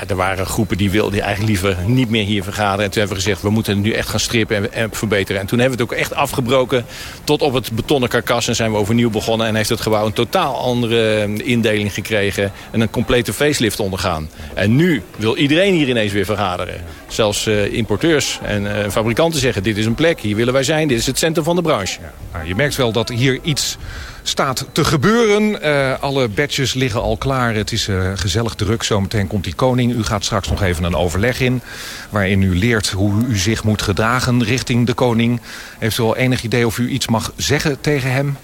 [SPEAKER 19] Er waren groepen die wilden eigenlijk liever niet meer hier vergaderen. En toen hebben we gezegd, we moeten het nu echt gaan strippen en, en verbeteren. En toen hebben we het ook echt afgebroken tot op het betonnen karkas. En zijn we overnieuw begonnen en heeft het gebouw een totaal andere eh, indeling gekregen. En een complete facelift ondergaan. En nu wil iedereen hier ineens weer vergaderen. Zelfs eh, importeurs en fabrikanten zeggen, dit is een plek, hier willen wij zijn. Dit is het centrum van de branche.
[SPEAKER 13] Nou, je merkt wel dat hier iets staat te gebeuren. Eh, alle badges liggen al klaar. Het is eh, gezellig druk. Zometeen komt die koning. U gaat straks nog even een overleg in. Waarin u leert hoe u zich moet gedragen richting de koning. Heeft u al enig idee of u iets mag zeggen tegen hem?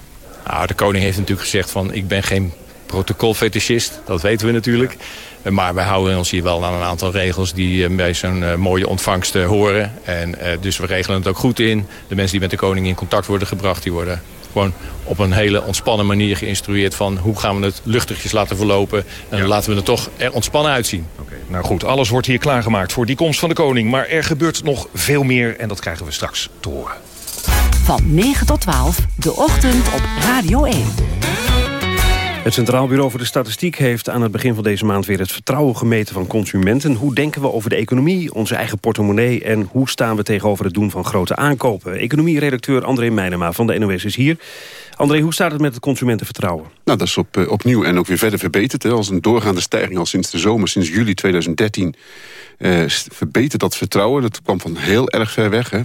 [SPEAKER 19] Nou, de koning heeft natuurlijk gezegd van ik ben geen protocolfetischist. Dat weten we natuurlijk. Eh, Maar wij houden ons hier wel aan een aantal regels die bij zo'n mooie ontvangst horen. En dus we regelen het ook goed in. De mensen die met de koning in contact worden gebracht, die worden gewoon op een hele ontspannen manier geïnstrueerd van hoe gaan we het luchtigjes laten verlopen. En laten we het toch er ontspannen uitzien.
[SPEAKER 13] Nou goed, alles wordt hier klaargemaakt voor die komst van de koning. Maar er gebeurt nog veel meer en dat krijgen we straks te horen.
[SPEAKER 12] Van 9 tot 12, de ochtend op Radio 1.
[SPEAKER 2] Het Centraal Bureau voor de Statistiek heeft aan het begin van deze maand weer het vertrouwen gemeten van consumenten. Hoe denken we over de economie, onze eigen portemonnee en hoe staan we tegenover het doen van grote aankopen? Economie-redacteur André Meijnema van de NOS is hier. André, hoe staat het met het consumentenvertrouwen?
[SPEAKER 20] Nou, dat is op, eh, opnieuw en ook weer verder verbeterd. Hè. Als een doorgaande stijging al sinds de zomer, sinds juli 2013... Uh, verbetert dat vertrouwen. Dat kwam van heel erg ver weg. Hè.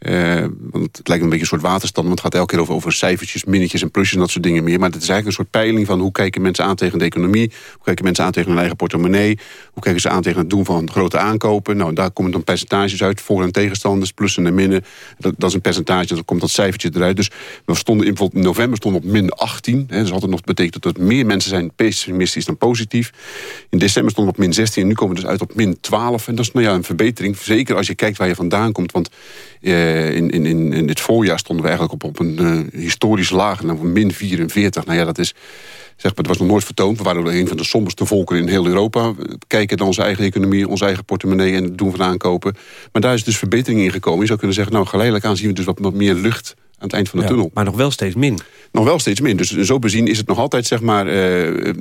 [SPEAKER 20] Uh, want het lijkt een beetje een soort waterstand. Want het gaat elke keer over, over cijfertjes, minnetjes en plusjes en dat soort dingen meer. Maar het is eigenlijk een soort peiling van hoe kijken mensen aan tegen de economie. Hoe kijken mensen aan tegen hun eigen portemonnee. Hoe kijken ze aan tegen het doen van grote aankopen. Nou, daar komen dan percentages uit. Voor- en tegenstanders, plussen en minnen. Dat, dat is een percentage, dan komt dat cijfertje eruit. Dus we stonden in, in november stonden op min 18. Hè, dus altijd nog betekent dat meer mensen zijn pessimistisch dan positief. In december stonden we op min 16 en nu komen we dus uit op min 12. En dat is nou ja, een verbetering. Zeker als je kijkt waar je vandaan komt. Want uh, in, in, in dit voorjaar stonden we eigenlijk op, op een uh, historisch laag. Nou, min 44. Nou ja, dat is... Zeg maar, het was nog nooit vertoond. We waren een van de somberste volken in heel Europa. We kijken naar onze eigen economie, onze eigen portemonnee... en het doen van aankopen. Maar daar is dus verbetering in gekomen. Je zou kunnen zeggen, nou, geleidelijk aan zien we dus wat meer lucht aan het eind van de
[SPEAKER 2] ja,
[SPEAKER 20] tunnel.
[SPEAKER 2] Maar nog wel steeds min.
[SPEAKER 20] Nog wel steeds min. Dus zo bezien is het nog altijd zeg maar, uh,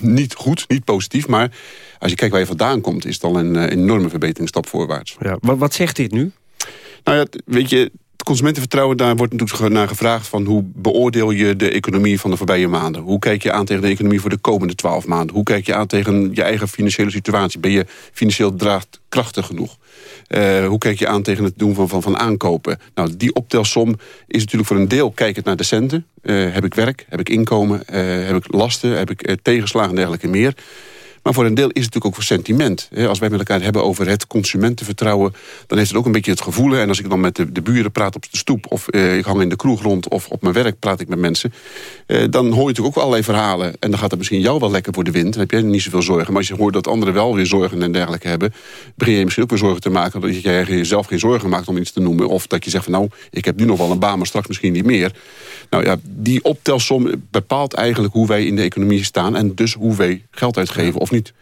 [SPEAKER 20] niet goed, niet positief. Maar als je kijkt waar je vandaan komt... is het al een uh, enorme verbetering, stap voorwaarts.
[SPEAKER 2] Ja, wat, wat zegt dit nu?
[SPEAKER 20] Nou ja, weet je, consumentenvertrouwen, daar wordt natuurlijk naar gevraagd... van hoe beoordeel je de economie van de voorbije maanden? Hoe kijk je aan tegen de economie voor de komende twaalf maanden? Hoe kijk je aan tegen je eigen financiële situatie? Ben je financieel draagkrachtig genoeg? Uh, hoe kijk je aan tegen het doen van, van, van aankopen? Nou, die optelsom is natuurlijk voor een deel kijkend naar de centen. Uh, heb ik werk? Heb ik inkomen? Uh, heb ik lasten? Heb ik tegenslagen en dergelijke meer? Maar voor een deel is het natuurlijk ook voor sentiment. Als wij met elkaar hebben over het consumentenvertrouwen... dan heeft het ook een beetje het gevoel... en als ik dan met de, de buren praat op de stoep... of uh, ik hang in de kroeg rond of op mijn werk praat ik met mensen... Uh, dan hoor je natuurlijk ook allerlei verhalen. En dan gaat het misschien jou wel lekker voor de wind. Dan heb jij niet zoveel zorgen. Maar als je hoort dat anderen wel weer zorgen en dergelijke hebben... begin je misschien ook weer zorgen te maken... dat jij jezelf geen zorgen maakt om iets te noemen. Of dat je zegt van nou, ik heb nu nog wel een baan... maar straks misschien niet meer. Nou ja, die optelsom bepaalt eigenlijk hoe wij in de economie staan... en dus hoe wij geld uitgeven of niet.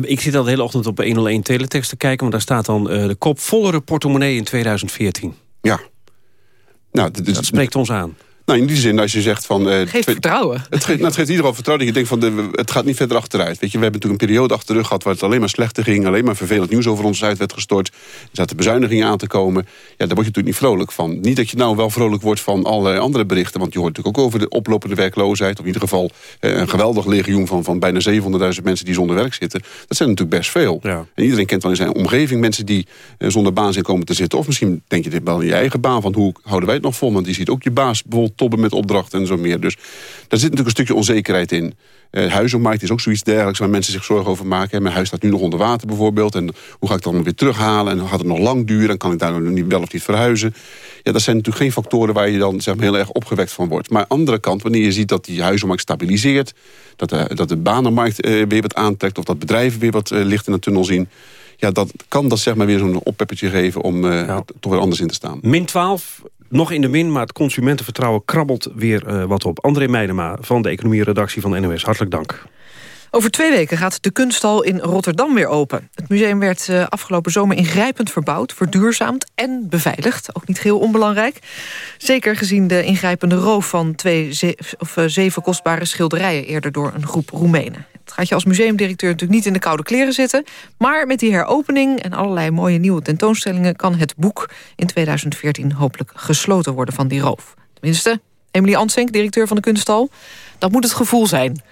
[SPEAKER 2] Ik zit al de hele ochtend op 101 teletext te kijken... want daar staat dan uh, de kop vollere portemonnee in 2014.
[SPEAKER 20] Ja.
[SPEAKER 2] Nou, dat spreekt ons aan.
[SPEAKER 20] Nou, in die zin, als je zegt van... Uh,
[SPEAKER 3] geeft vertrouwen.
[SPEAKER 20] Het geeft, nou, het geeft iedereen vertrouwen. Dat je denkt van, de, het gaat niet verder achteruit. Weet je, we hebben natuurlijk een periode achter de rug gehad... waar het alleen maar slechter ging. Alleen maar vervelend nieuws over ons uit werd gestort. Er zaten bezuinigingen aan te komen. Ja, daar word je natuurlijk niet vrolijk van. Niet dat je nou wel vrolijk wordt van allerlei andere berichten. Want je hoort natuurlijk ook over de oplopende werkloosheid. Of in ieder geval uh, een geweldig legioen van, van bijna 700.000 mensen die zonder werk zitten. Dat zijn natuurlijk best veel.
[SPEAKER 2] Ja.
[SPEAKER 20] En iedereen kent wel in zijn omgeving mensen die uh, zonder baan zijn komen te zitten. Of misschien denk je dit wel in je eigen baan. Van hoe houden wij het nog vol? Want die ziet ook je baas bijvoorbeeld tobben met opdrachten en zo meer. Dus daar zit natuurlijk een stukje onzekerheid in. Uh, huizenmarkt is ook zoiets dergelijks waar mensen zich zorgen over maken. Mijn huis staat nu nog onder water bijvoorbeeld. En hoe ga ik dat dan weer terughalen? En gaat het nog lang duren? En kan ik daar nog niet wel of niet verhuizen? Ja, dat zijn natuurlijk geen factoren waar je dan zeg maar, heel erg opgewekt van wordt. Maar aan de andere kant, wanneer je ziet dat die huizenmarkt stabiliseert... dat de, dat de banenmarkt uh, weer wat aantrekt... of dat bedrijven weer wat uh, licht in de tunnel zien... ja, dat kan dat zeg maar weer zo'n oppeppertje geven om ja. toch weer anders in te staan.
[SPEAKER 2] Min 12, nog in de min, maar het consumentenvertrouwen krabbelt weer uh, wat op. André Meijema van de economie-redactie van NOS, hartelijk dank.
[SPEAKER 3] Over twee weken gaat de kunsthal in Rotterdam weer open. Het museum werd uh, afgelopen zomer ingrijpend verbouwd, verduurzaamd en beveiligd. Ook niet heel onbelangrijk. Zeker gezien de ingrijpende roof van twee of, uh, zeven kostbare schilderijen... eerder door een groep Roemenen. Het gaat je als museumdirecteur natuurlijk niet in de koude kleren zitten. Maar met die heropening en allerlei mooie nieuwe tentoonstellingen... kan het boek in 2014 hopelijk gesloten worden van die roof. Tenminste, Emily Ansink, directeur van de kunsthal. Dat moet het gevoel zijn.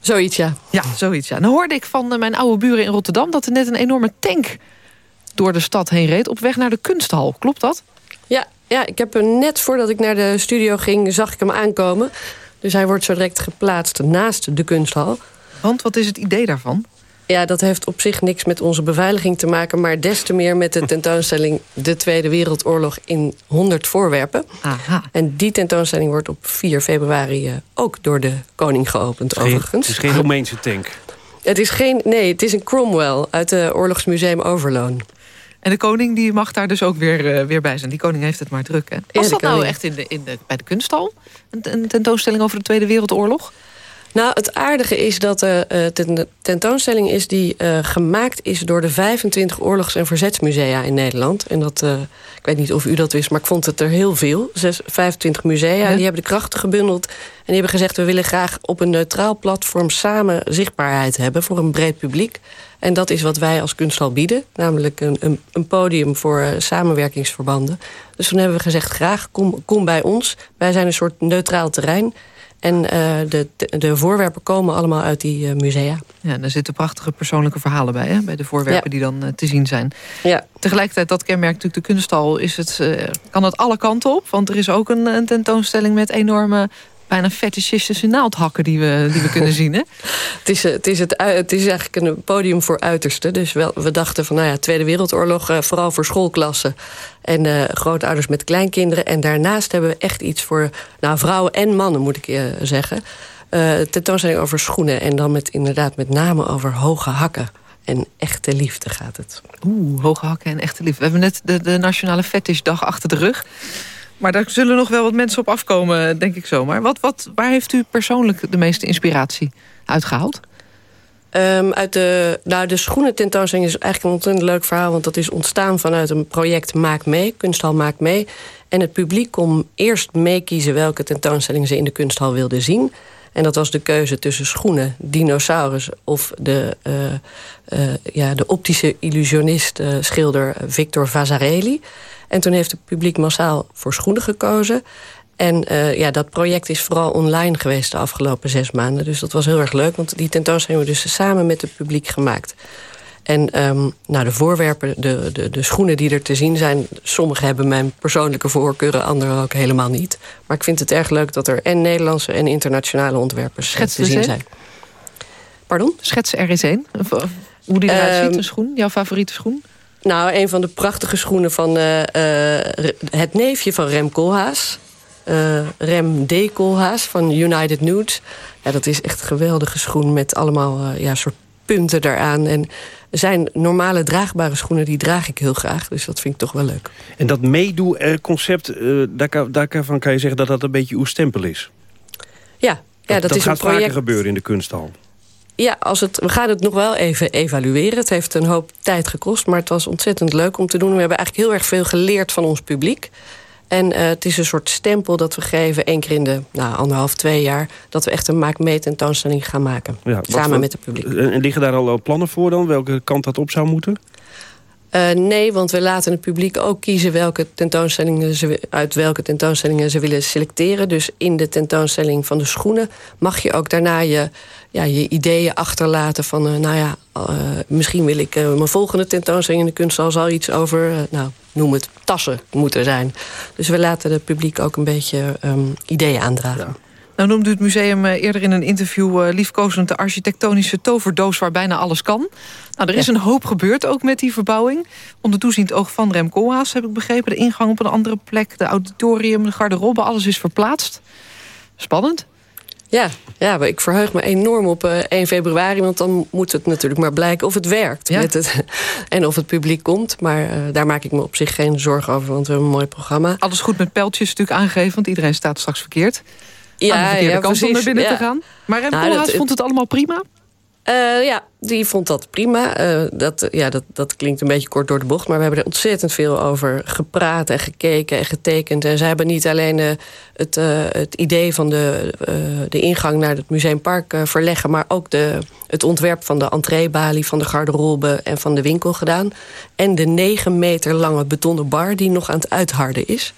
[SPEAKER 14] Zoiets, ja.
[SPEAKER 3] Ja, zoiets, ja. Dan hoorde ik van uh, mijn oude buren in Rotterdam... dat er net een enorme tank door de stad heen reed... op weg naar de kunsthal. Klopt dat?
[SPEAKER 21] Ja, ja ik heb hem net voordat ik naar de studio ging... zag ik hem aankomen. Dus hij wordt zo direct geplaatst naast de kunsthal.
[SPEAKER 3] Want wat is het idee daarvan?
[SPEAKER 21] Ja, dat heeft op zich niks met onze beveiliging te maken... maar des te meer met de tentoonstelling... De Tweede Wereldoorlog in 100 voorwerpen.
[SPEAKER 3] Aha.
[SPEAKER 21] En die tentoonstelling wordt op 4 februari... Uh, ook door de koning geopend,
[SPEAKER 2] geen,
[SPEAKER 21] overigens.
[SPEAKER 2] Het is geen Romeinse tank.
[SPEAKER 21] Het is geen... Nee, het is een Cromwell uit het Oorlogsmuseum Overloon.
[SPEAKER 3] En de koning die mag daar dus ook weer, uh, weer bij zijn. Die koning heeft het maar druk, hè? Was
[SPEAKER 21] Ja,
[SPEAKER 3] dat nou echt in de, in de, bij de kunsthal? Een, een tentoonstelling over de Tweede Wereldoorlog?
[SPEAKER 21] Nou, het aardige is dat de uh, tentoonstelling is die uh, gemaakt is door de 25 oorlogs- en verzetsmusea in Nederland. En dat, uh, ik weet niet of u dat wist, maar ik vond het er heel veel. Zes, 25 musea. Ja. Die hebben de krachten gebundeld. En die hebben gezegd, we willen graag op een neutraal platform samen zichtbaarheid hebben voor een breed publiek. En dat is wat wij als kunsthal bieden. Namelijk een, een, een podium voor uh, samenwerkingsverbanden. Dus toen hebben we gezegd, graag, kom, kom bij ons. Wij zijn een soort neutraal terrein. En uh, de, de voorwerpen komen allemaal uit die uh, musea.
[SPEAKER 3] Ja, er zitten prachtige persoonlijke verhalen bij, hè? bij de voorwerpen ja. die dan uh, te zien zijn.
[SPEAKER 21] Ja.
[SPEAKER 3] Tegelijkertijd, dat kenmerkt natuurlijk de kunsthal, is het, kan het alle kanten op. Want er is ook een, een tentoonstelling met enorme bijna fetishistische naaldhakken die we, die we kunnen zien. Hè?
[SPEAKER 21] het, is, het, is het, het is eigenlijk een podium voor uitersten. Dus wel, we dachten van, nou ja, Tweede Wereldoorlog... Uh, vooral voor schoolklassen en uh, grootouders met kleinkinderen. En daarnaast hebben we echt iets voor nou, vrouwen en mannen, moet ik uh, zeggen. tentoonstelling over schoenen. En dan met, inderdaad met name over hoge hakken. En echte liefde gaat het.
[SPEAKER 3] Oeh, hoge hakken en echte liefde. We hebben net de, de Nationale Fetishdag achter de rug... Maar daar zullen nog wel wat mensen op afkomen, denk ik zomaar. Wat, wat, waar heeft u persoonlijk de meeste inspiratie uitgehaald?
[SPEAKER 21] Um, uit de, nou, de schoenen tentoonstelling is eigenlijk een ontzettend leuk verhaal... want dat is ontstaan vanuit een project Maak Mee, Kunsthal Maak Mee. En het publiek kon eerst meekiezen welke tentoonstelling ze in de kunsthal wilden zien. En dat was de keuze tussen schoenen, dinosaurus... of de, uh, uh, ja, de optische illusionist, uh, schilder Victor Vasarely... En toen heeft het publiek massaal voor schoenen gekozen. En ja, dat project is vooral online geweest de afgelopen zes maanden. Dus dat was heel erg leuk, want die tentoonstelling hebben we dus samen met het publiek gemaakt. En um, nou, de voorwerpen, de, de, de schoenen die er te zien zijn... sommige hebben mijn persoonlijke voorkeuren, andere ook helemaal niet. Maar ik vind het erg leuk dat er en Nederlandse en internationale ontwerpers
[SPEAKER 3] Schets
[SPEAKER 21] te zien zijn. Pardon?
[SPEAKER 3] Schets er eens een. Hoe die eruit ziet, een schoen, jouw favoriete schoen?
[SPEAKER 21] Nou, een van de prachtige schoenen van uh, uh, het neefje van Rem Koolhaas. Uh, Rem D. Koolhaas van United Nudes. Ja, dat is echt een geweldige schoen met allemaal ja, soort punten daaraan. En zijn normale draagbare schoenen, die draag ik heel graag. Dus dat vind ik toch wel leuk.
[SPEAKER 2] En dat meedoe-concept, daar, daarvan kan je zeggen dat dat een beetje uw stempel is?
[SPEAKER 21] Ja, ja dat,
[SPEAKER 2] dat,
[SPEAKER 21] is
[SPEAKER 2] gaat
[SPEAKER 21] een project...
[SPEAKER 2] vaker gebeuren in de kunsthal.
[SPEAKER 21] Ja, als het, we gaan het nog wel even evalueren. Het heeft een hoop tijd gekost, maar het was ontzettend leuk om te doen. We hebben eigenlijk heel erg veel geleerd van ons publiek. En uh, het is een soort stempel dat we geven, één keer in de nou, anderhalf, twee jaar... dat we echt een maak-mee tentoonstelling gaan maken, ja, samen met het publiek.
[SPEAKER 2] En liggen daar al plannen voor dan, welke kant dat op zou moeten?
[SPEAKER 21] Uh, nee, want we laten het publiek ook kiezen welke tentoonstellingen ze, uit welke tentoonstellingen ze willen selecteren. Dus in de tentoonstelling van de schoenen mag je ook daarna je, ja, je ideeën achterlaten van, uh, nou ja, uh, misschien wil ik mijn volgende tentoonstelling in de kunsthal zal iets over, nou, noem het, tassen moeten zijn. Dus we laten het publiek ook een beetje um, ideeën aandragen.
[SPEAKER 3] Nou noemde u het museum eerder in een interview liefkozend de architectonische toverdoos waar bijna alles kan. Nou, er is een hoop gebeurd ook met die verbouwing. Onder toeziend oog van Rem Koolhaas heb ik begrepen. De ingang op een andere plek, de auditorium, de garderobe, alles is verplaatst. Spannend.
[SPEAKER 21] Ja, ja, ik verheug me enorm op uh, 1 februari... want dan moet het natuurlijk maar blijken of het werkt. Ja. Met het, en of het publiek komt. Maar uh, daar maak ik me op zich geen zorgen over, want we hebben een mooi programma.
[SPEAKER 3] Alles goed met pijltjes natuurlijk aangegeven... want iedereen staat straks verkeerd.
[SPEAKER 21] Ja,
[SPEAKER 3] Aan de verkeerde
[SPEAKER 21] ja,
[SPEAKER 3] kant om naar binnen te gaan. Maar Rem
[SPEAKER 21] Nou, dat-
[SPEAKER 3] vond het allemaal prima?
[SPEAKER 21] Uh, ja, die vond dat prima. Uh, dat, ja, dat, dat klinkt een beetje kort door de bocht. Maar we hebben er ontzettend veel over gepraat en gekeken en getekend. En zij hebben niet alleen uh, het, het idee van de, de ingang naar het Museumpark verleggen... maar ook de, het ontwerp van de entreebalie, van de garderobe en van de winkel gedaan. En de negen meter lange betonnen bar die nog aan het uitharden is.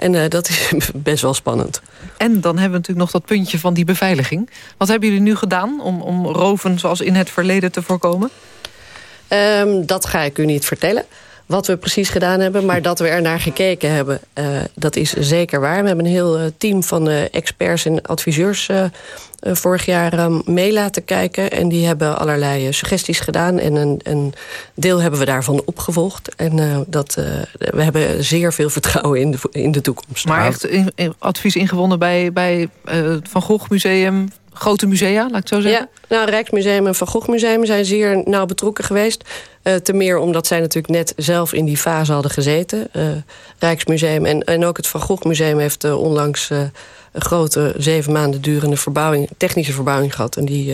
[SPEAKER 21] En dat is best wel spannend.
[SPEAKER 3] En dan hebben we natuurlijk nog dat puntje van die beveiliging. Wat hebben jullie nu gedaan om, om roven zoals in het verleden te voorkomen?
[SPEAKER 21] Um, dat ga ik u niet vertellen. Wat we precies gedaan hebben, maar dat we er naar gekeken hebben, uh, dat is zeker waar. We hebben een heel uh, team van uh, experts en adviseurs vorig jaar mee laten kijken. En die hebben allerlei suggesties gedaan. En een, een, deel hebben we daarvan opgevolgd. En dat, we hebben zeer veel vertrouwen in de, in de toekomst.
[SPEAKER 3] Maar echt advies ingewonnen bij, bij het Van Gogh Museum, grote musea, laat ik het zo zeggen?
[SPEAKER 21] Ja, nou, Rijksmuseum en Van Gogh Museum zijn zeer nauw betrokken geweest. Uh, ten meer omdat zij natuurlijk net zelf in die fase hadden gezeten. Uh, Rijksmuseum en, en ook het Van Gogh Museum heeft uh, onlangs een grote zeven maanden durende verbouwing, technische verbouwing gehad. En die,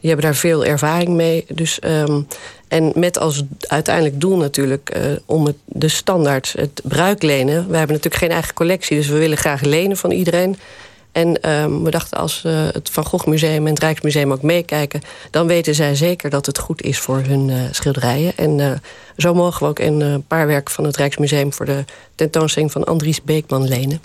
[SPEAKER 21] die hebben daar veel ervaring mee. Dus, um, en met als uiteindelijk doel natuurlijk om het, de standaard, het bruiklenen. We hebben natuurlijk geen eigen collectie, dus we willen graag lenen van iedereen. En um, we dachten als uh, het Van Gogh Museum en het Rijksmuseum ook meekijken... dan weten zij zeker dat het goed is voor hun uh, schilderijen. En uh, zo mogen we ook een paar werken van het Rijksmuseum... voor de tentoonstelling van Andries Beekman lenen.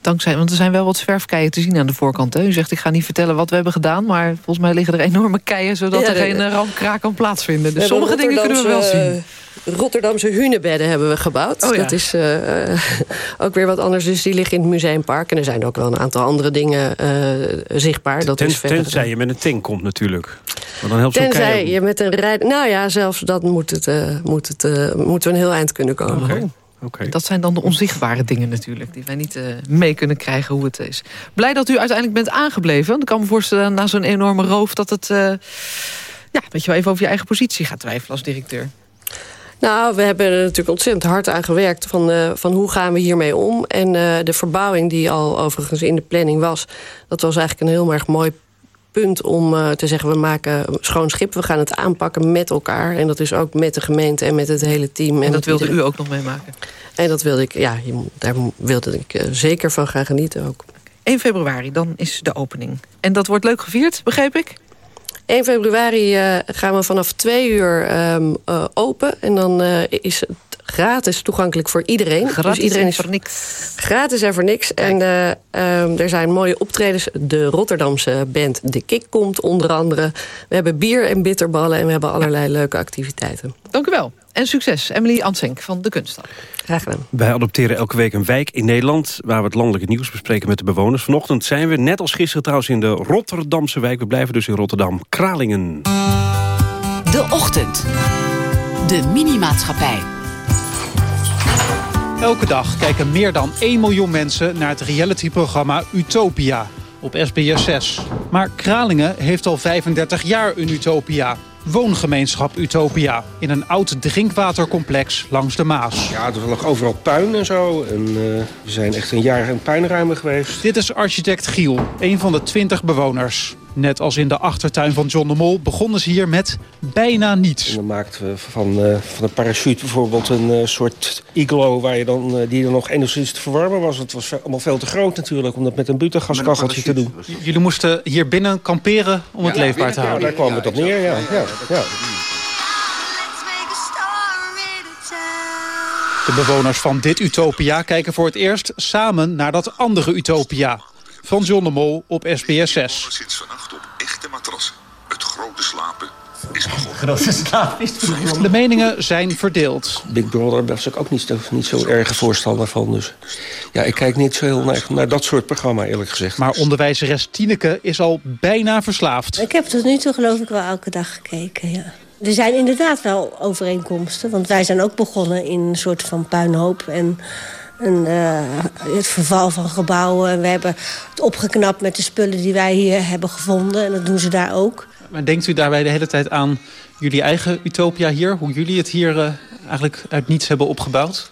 [SPEAKER 3] Dankzij, want er zijn wel wat zwerfkeien te zien aan de voorkant. Hè? U zegt, ik ga niet vertellen wat we hebben gedaan... maar volgens mij liggen er enorme keien... zodat ja, er geen rampkraak kan plaatsvinden. Dus sommige dingen kunnen we wel zien.
[SPEAKER 21] Rotterdamse hunebedden hebben we gebouwd.
[SPEAKER 3] Oh, ja.
[SPEAKER 21] Dat is uh, ook weer wat anders. Dus die liggen in het museumpark. En er zijn ook wel een aantal andere dingen uh, zichtbaar. Dat
[SPEAKER 2] Ten,
[SPEAKER 21] is
[SPEAKER 2] tenzij je met een tank komt natuurlijk. Maar dan helpt
[SPEAKER 21] Tenzij je met een rijd... Nou ja, zelfs dat moet het, uh, moet het, moeten we een heel eind kunnen komen.
[SPEAKER 2] Oké. Okay.
[SPEAKER 3] Dat zijn dan de onzichtbare dingen natuurlijk... die wij niet uh, mee kunnen krijgen hoe het is. Blij dat u uiteindelijk bent aangebleven. Ik kan me voorstellen na zo'n enorme roof... dat het uh, ja, dat je wel even over je eigen positie gaat twijfelen als directeur.
[SPEAKER 21] Nou, we hebben er natuurlijk ontzettend hard aan gewerkt... van, uh, van hoe gaan we hiermee om. En uh, de verbouwing die al overigens in de planning was... dat was eigenlijk een heel erg mooi punt om uh, te zeggen... we maken schoon schip, we gaan het aanpakken met elkaar. En dat is ook met de gemeente en met het hele team.
[SPEAKER 3] En dat wilde iedereen. u ook nog meemaken?
[SPEAKER 21] En dat wilde ik, ja, daar wilde ik zeker van gaan genieten ook.
[SPEAKER 3] 1 februari, dan is de opening. En dat wordt leuk gevierd, begreep ik?
[SPEAKER 21] 1 februari uh, gaan we vanaf 2 uur um, uh, open. En dan is het gratis toegankelijk voor iedereen.
[SPEAKER 3] Gratis
[SPEAKER 21] dus iedereen
[SPEAKER 3] en voor niks.
[SPEAKER 21] Gratis en voor niks. Kijk. En um, er zijn mooie optredens. De Rotterdamse band De Kik komt onder andere. We hebben bier en bitterballen en we hebben allerlei ja. leuke activiteiten.
[SPEAKER 3] Dank u wel. En succes, Emily Ansenk van De Kunststad.
[SPEAKER 21] Graag gedaan.
[SPEAKER 2] Wij adopteren elke week een wijk in Nederland... waar we het landelijke nieuws bespreken met de bewoners. Vanochtend zijn we, net als gisteren trouwens, in de Rotterdamse wijk. We blijven dus in Rotterdam. Kralingen.
[SPEAKER 12] De Ochtend. De Minimaatschappij.
[SPEAKER 22] Elke dag kijken meer dan 1 miljoen mensen naar het realityprogramma Utopia op SBS 6. Maar Kralingen heeft al 35 jaar een Utopia woongemeenschap Utopia... in een oud drinkwatercomplex langs de Maas.
[SPEAKER 23] Ja, er lag overal puin en zo. En, uh, we zijn echt een jaar in puinruimen geweest.
[SPEAKER 22] Dit is architect Giel, een van de 20 bewoners. Net als in de achtertuin van John de Mol begonnen ze hier met bijna niets.
[SPEAKER 23] En dan maakten we van, uh, van een parachute bijvoorbeeld een uh, soort iglo... Waar je dan, uh, die er nog enigszins te verwarmen was. Het was allemaal veel te groot natuurlijk om dat met een buttengaskacheltje te doen.
[SPEAKER 22] Jullie moesten hier binnen kamperen om ja, het leefbaar te houden?
[SPEAKER 23] Ja, daar kwam het op neer, ja. ja, ja.
[SPEAKER 22] De bewoners van dit Utopia kijken voor het eerst samen naar dat andere Utopia van John de Mol op SBS 6.
[SPEAKER 24] Sinds vannacht op echte matrassen. Het grote slapen is begonnen.
[SPEAKER 25] Grote slapen is begonnen.
[SPEAKER 22] De meningen zijn verdeeld.
[SPEAKER 23] Big Brother was ik ook niet, niet zo erg voorstander van. Dus ja, ik kijk niet zo heel naar, naar dat soort programma eerlijk gezegd.
[SPEAKER 22] Maar onderwijzeres Tineke is al bijna verslaafd.
[SPEAKER 26] Ik heb tot nu toe geloof ik wel elke dag gekeken, ja. Er zijn inderdaad wel overeenkomsten. Want wij zijn ook begonnen in een soort van puinhoop. En uh, het verval van gebouwen. We hebben het opgeknapt met de spullen die wij hier hebben gevonden. En dat doen ze daar ook.
[SPEAKER 22] Maar denkt u daarbij de hele tijd aan jullie eigen utopia hier? Hoe jullie het hier uh, eigenlijk uit niets hebben opgebouwd?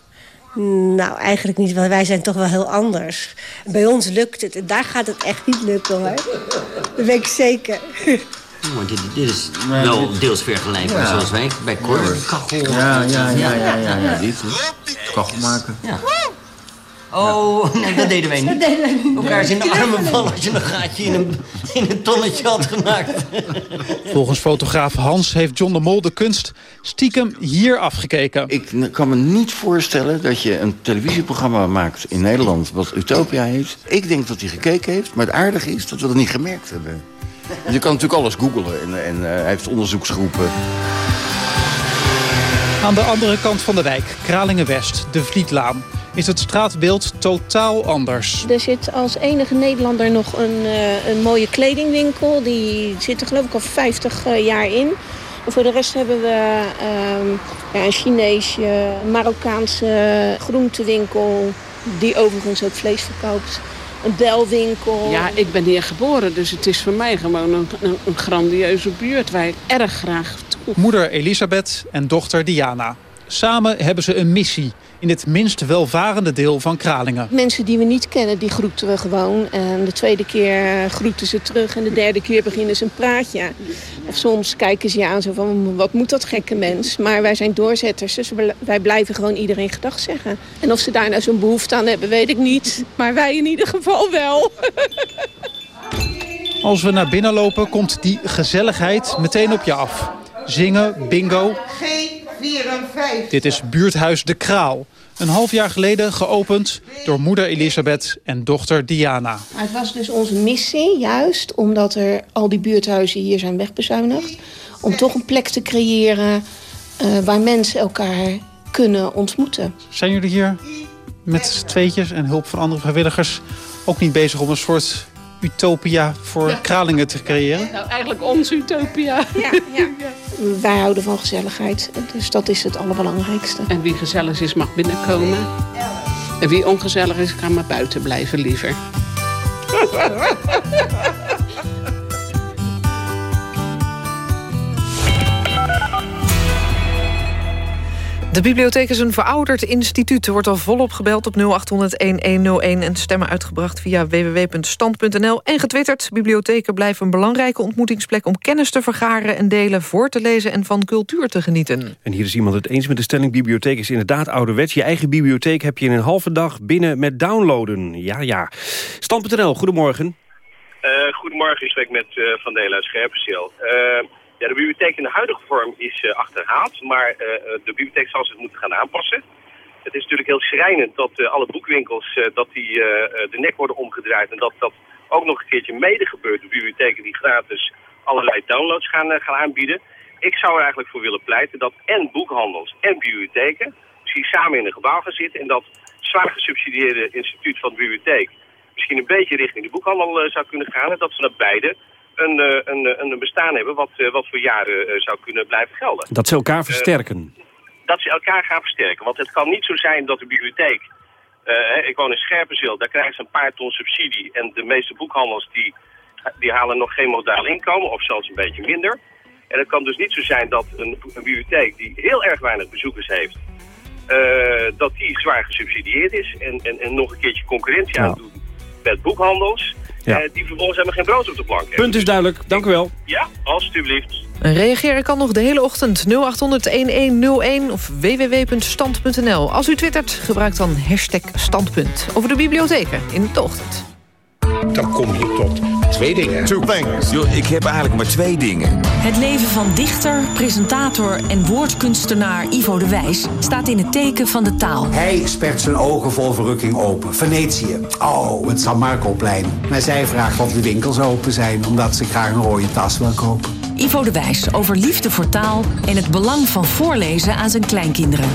[SPEAKER 26] Nou, eigenlijk niet, want wij zijn toch wel heel anders. Bij ons lukt het en daar gaat het echt niet lukken hoor. Dat weet ik zeker.
[SPEAKER 25] Maar dit, dit is wel deels vergelijkbaar ja. zoals wij bij Cor.
[SPEAKER 10] Kachel. Ja, ja, ja, ja, ja, ja. Dit, kachel maken.
[SPEAKER 25] Ja. Oh, nee, dat deden wij niet. Elkaar in de armen vallen als je een gaatje in een, in een tonnetje had gemaakt.
[SPEAKER 22] Volgens fotograaf Hans heeft John de Mol de kunst stiekem hier afgekeken.
[SPEAKER 10] Ik kan me niet voorstellen dat je een televisieprogramma maakt in Nederland... wat Utopia heeft. Ik denk dat hij gekeken heeft, maar het aardige is dat we dat niet gemerkt hebben. Je kan natuurlijk alles googlen en, en uh, hij heeft onderzoeksgroepen.
[SPEAKER 22] Aan de andere kant van de wijk, Kralingen-West, de Vlietlaan... is het straatbeeld totaal anders.
[SPEAKER 27] Er zit als enige Nederlander nog een, uh, een mooie kledingwinkel. Die zit er geloof ik al 50 uh, jaar in. En voor de rest hebben we um, ja, een Chineesje, Marokkaanse groentewinkel... die overigens ook vlees verkoopt. een belwinkel.
[SPEAKER 28] Ja, ik ben hier geboren, dus het is voor mij gewoon een, een, een grandieuze buurt waar ik erg graag toe.
[SPEAKER 22] Moeder Elisabeth en dochter Diana. Samen hebben ze een missie in het minst welvarende deel van Kralingen.
[SPEAKER 27] Mensen die we niet kennen, die groeten we gewoon. En de tweede keer groeten ze terug en de derde keer beginnen ze een praatje. Of soms kijken ze je aan zo van, wat moet dat gekke mens? Maar wij zijn doorzetters, dus wij blijven gewoon iedereen gedag zeggen. En of ze daar nou zo'n behoefte aan hebben, weet ik niet. Maar wij in ieder geval wel.
[SPEAKER 22] Als we naar binnen lopen, komt die gezelligheid meteen op je af. Zingen, bingo.
[SPEAKER 29] G54.
[SPEAKER 22] Dit is buurthuis De Kraal. Een half jaar geleden geopend door moeder Elisabeth en dochter Diana.
[SPEAKER 27] Maar het was dus onze missie, juist omdat er al die buurthuizen hier zijn wegbezuinigd... om toch een plek te creëren uh, waar mensen elkaar kunnen ontmoeten.
[SPEAKER 22] Zijn jullie hier met tweetjes en hulp van andere vrijwilligers... ook niet bezig om een soort utopia voor ja. Kralingen te creëren?
[SPEAKER 28] Nou, eigenlijk ons utopia.
[SPEAKER 27] Ja, ja. Wij houden van gezelligheid, dus dat is het allerbelangrijkste.
[SPEAKER 28] En wie gezellig is, mag binnenkomen. En wie ongezellig is, kan maar buiten blijven liever.
[SPEAKER 3] De bibliotheek is een verouderd instituut. Er wordt al volop gebeld op 0800-1101 en stemmen uitgebracht via www.stand.nl en getwitterd. Bibliotheken blijven een belangrijke ontmoetingsplek om kennis te vergaren en delen, voor te lezen en van cultuur te genieten.
[SPEAKER 2] En hier is iemand het eens met de stelling, bibliotheek is inderdaad ouderwets. Je eigen bibliotheek heb je in een halve dag binnen met downloaden. Ja, ja. Stand.nl, goedemorgen.
[SPEAKER 30] Uh, goedemorgen, ik spreek met uh, Van Delen uit Scherpenzeel. Uh, ja, de bibliotheek in de huidige vorm is uh, achterhaald, maar uh, de bibliotheek zal zich moeten gaan aanpassen. Het is natuurlijk heel schrijnend dat alle boekwinkels dat die, de nek worden omgedraaid en dat dat ook nog een keertje mede gebeurt. De bibliotheken die gratis allerlei downloads gaan, gaan aanbieden. Ik zou er eigenlijk voor willen pleiten dat en boekhandels en bibliotheken misschien samen in een gebouw gaan zitten en dat zwaar gesubsidieerde instituut van de bibliotheek misschien een beetje richting de boekhandel zou kunnen gaan en dat ze naar beide een, een, een bestaan hebben wat, wat voor jaren zou kunnen blijven gelden.
[SPEAKER 2] Dat ze elkaar versterken.
[SPEAKER 30] Dat ze elkaar gaan versterken. Want het kan niet zo zijn dat de bibliotheek... Ik woon in Scherpenzeel, daar krijgen ze een paar ton subsidie... en de meeste boekhandels die, die halen nog geen modaal inkomen... of zelfs een beetje minder. En het kan dus niet zo zijn dat een, een bibliotheek die heel erg weinig bezoekers heeft... Uh, dat die zwaar gesubsidieerd is en, en, en nog een keertje concurrentie aan doen met boekhandels... Ja. Uh, die vervolgens helemaal geen brood op de plank hebben.
[SPEAKER 2] Punt is duidelijk, dank u wel.
[SPEAKER 30] Ja, alstublieft.
[SPEAKER 3] Reageren kan nog de hele ochtend 0800-1101 of www.stand.nl. Als u twittert, gebruik dan hashtag standpunt. Over de bibliotheken in de ochtend.
[SPEAKER 31] Dan kom je tot twee dingen.
[SPEAKER 32] Two things. Yo, ik heb eigenlijk maar twee dingen.
[SPEAKER 12] Het leven van dichter, presentator en woordkunstenaar Ivo de Wijs... staat in het teken van de taal.
[SPEAKER 33] Hij spert zijn ogen vol verrukking open. Venetië. Oh, het San Marcoplein. Maar zij vraagt of de winkels open zijn... omdat ze graag een rode tas wil kopen.
[SPEAKER 12] Ivo de Wijs over liefde voor taal... en het belang van voorlezen aan zijn kleinkinderen.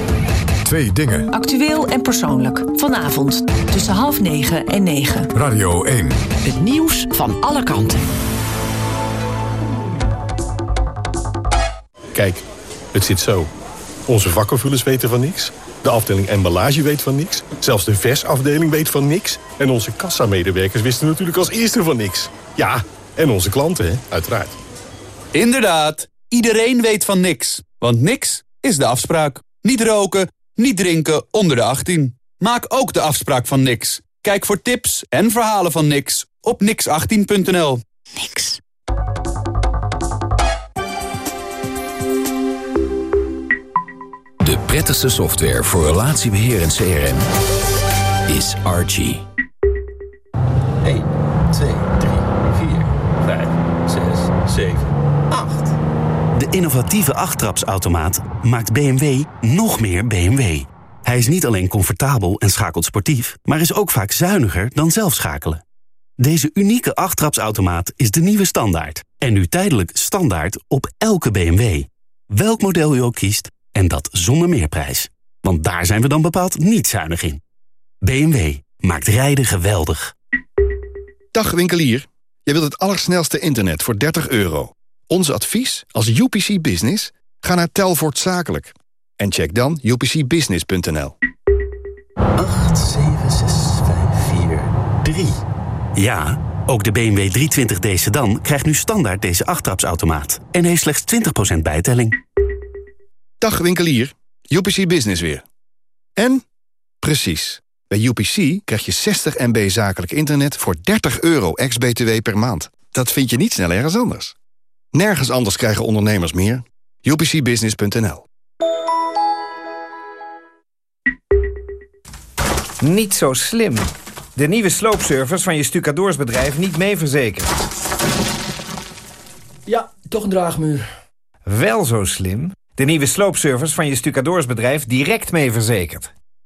[SPEAKER 1] Twee dingen.
[SPEAKER 12] Actueel en persoonlijk. Vanavond tussen half negen en negen.
[SPEAKER 1] Radio 1.
[SPEAKER 12] Het nieuws van alle kanten.
[SPEAKER 25] Kijk, het zit zo. Onze vakkenvullers weten van niks. De afdeling emballage weet van niks. Zelfs de versafdeling weet van niks. En onze kassamedewerkers wisten natuurlijk als eerste van niks. Ja, en onze klanten, hè, uiteraard.
[SPEAKER 34] Inderdaad, iedereen weet van niks. Want niks is de afspraak. Niet roken, niet drinken onder de 18. Maak ook de afspraak van niks. Kijk voor tips en verhalen van niks op nix18.nl.
[SPEAKER 12] Niks.
[SPEAKER 35] De prettigste software voor relatiebeheer en CRM is Archie.
[SPEAKER 36] 1, 2, 3, 4, 5, 6, 7, 8.
[SPEAKER 37] De innovatieve achttrapsautomaat maakt BMW nog meer BMW. Hij is niet alleen comfortabel en schakelt sportief, maar is ook vaak zuiniger dan zelf schakelen. Deze unieke achttrapsautomaat is de nieuwe standaard. En nu tijdelijk standaard op elke BMW. Welk model u ook kiest, en dat zonder meerprijs. Want daar zijn we dan bepaald niet zuinig in. BMW maakt rijden geweldig.
[SPEAKER 38] Dag winkelier, je wilt het allersnelste internet voor 30 euro. Ons advies als UPC Business? Ga naar Telvoort Zakelijk. En check dan upcbusiness.nl.
[SPEAKER 36] 8, 7, 6, 5, 4, 3.
[SPEAKER 37] Ja, ook de BMW 320d sedan krijgt nu standaard deze achttrapsautomaat... en heeft slechts 20% bijtelling.
[SPEAKER 16] Dag winkelier, UPC Business weer. En? Precies. Bij UPC krijg je 60 MB zakelijk internet voor 30 euro ex-BTW per maand. Dat vind je niet snel ergens anders. Nergens anders krijgen ondernemers meer. UPCbusiness.nl
[SPEAKER 39] Niet zo slim. De nieuwe sloopservice van je stucadoorsbedrijf niet mee verzekerd.
[SPEAKER 40] Ja, toch een draagmuur.
[SPEAKER 39] Wel zo slim. De nieuwe sloopservice van je stucadoorsbedrijf direct mee verzekerd.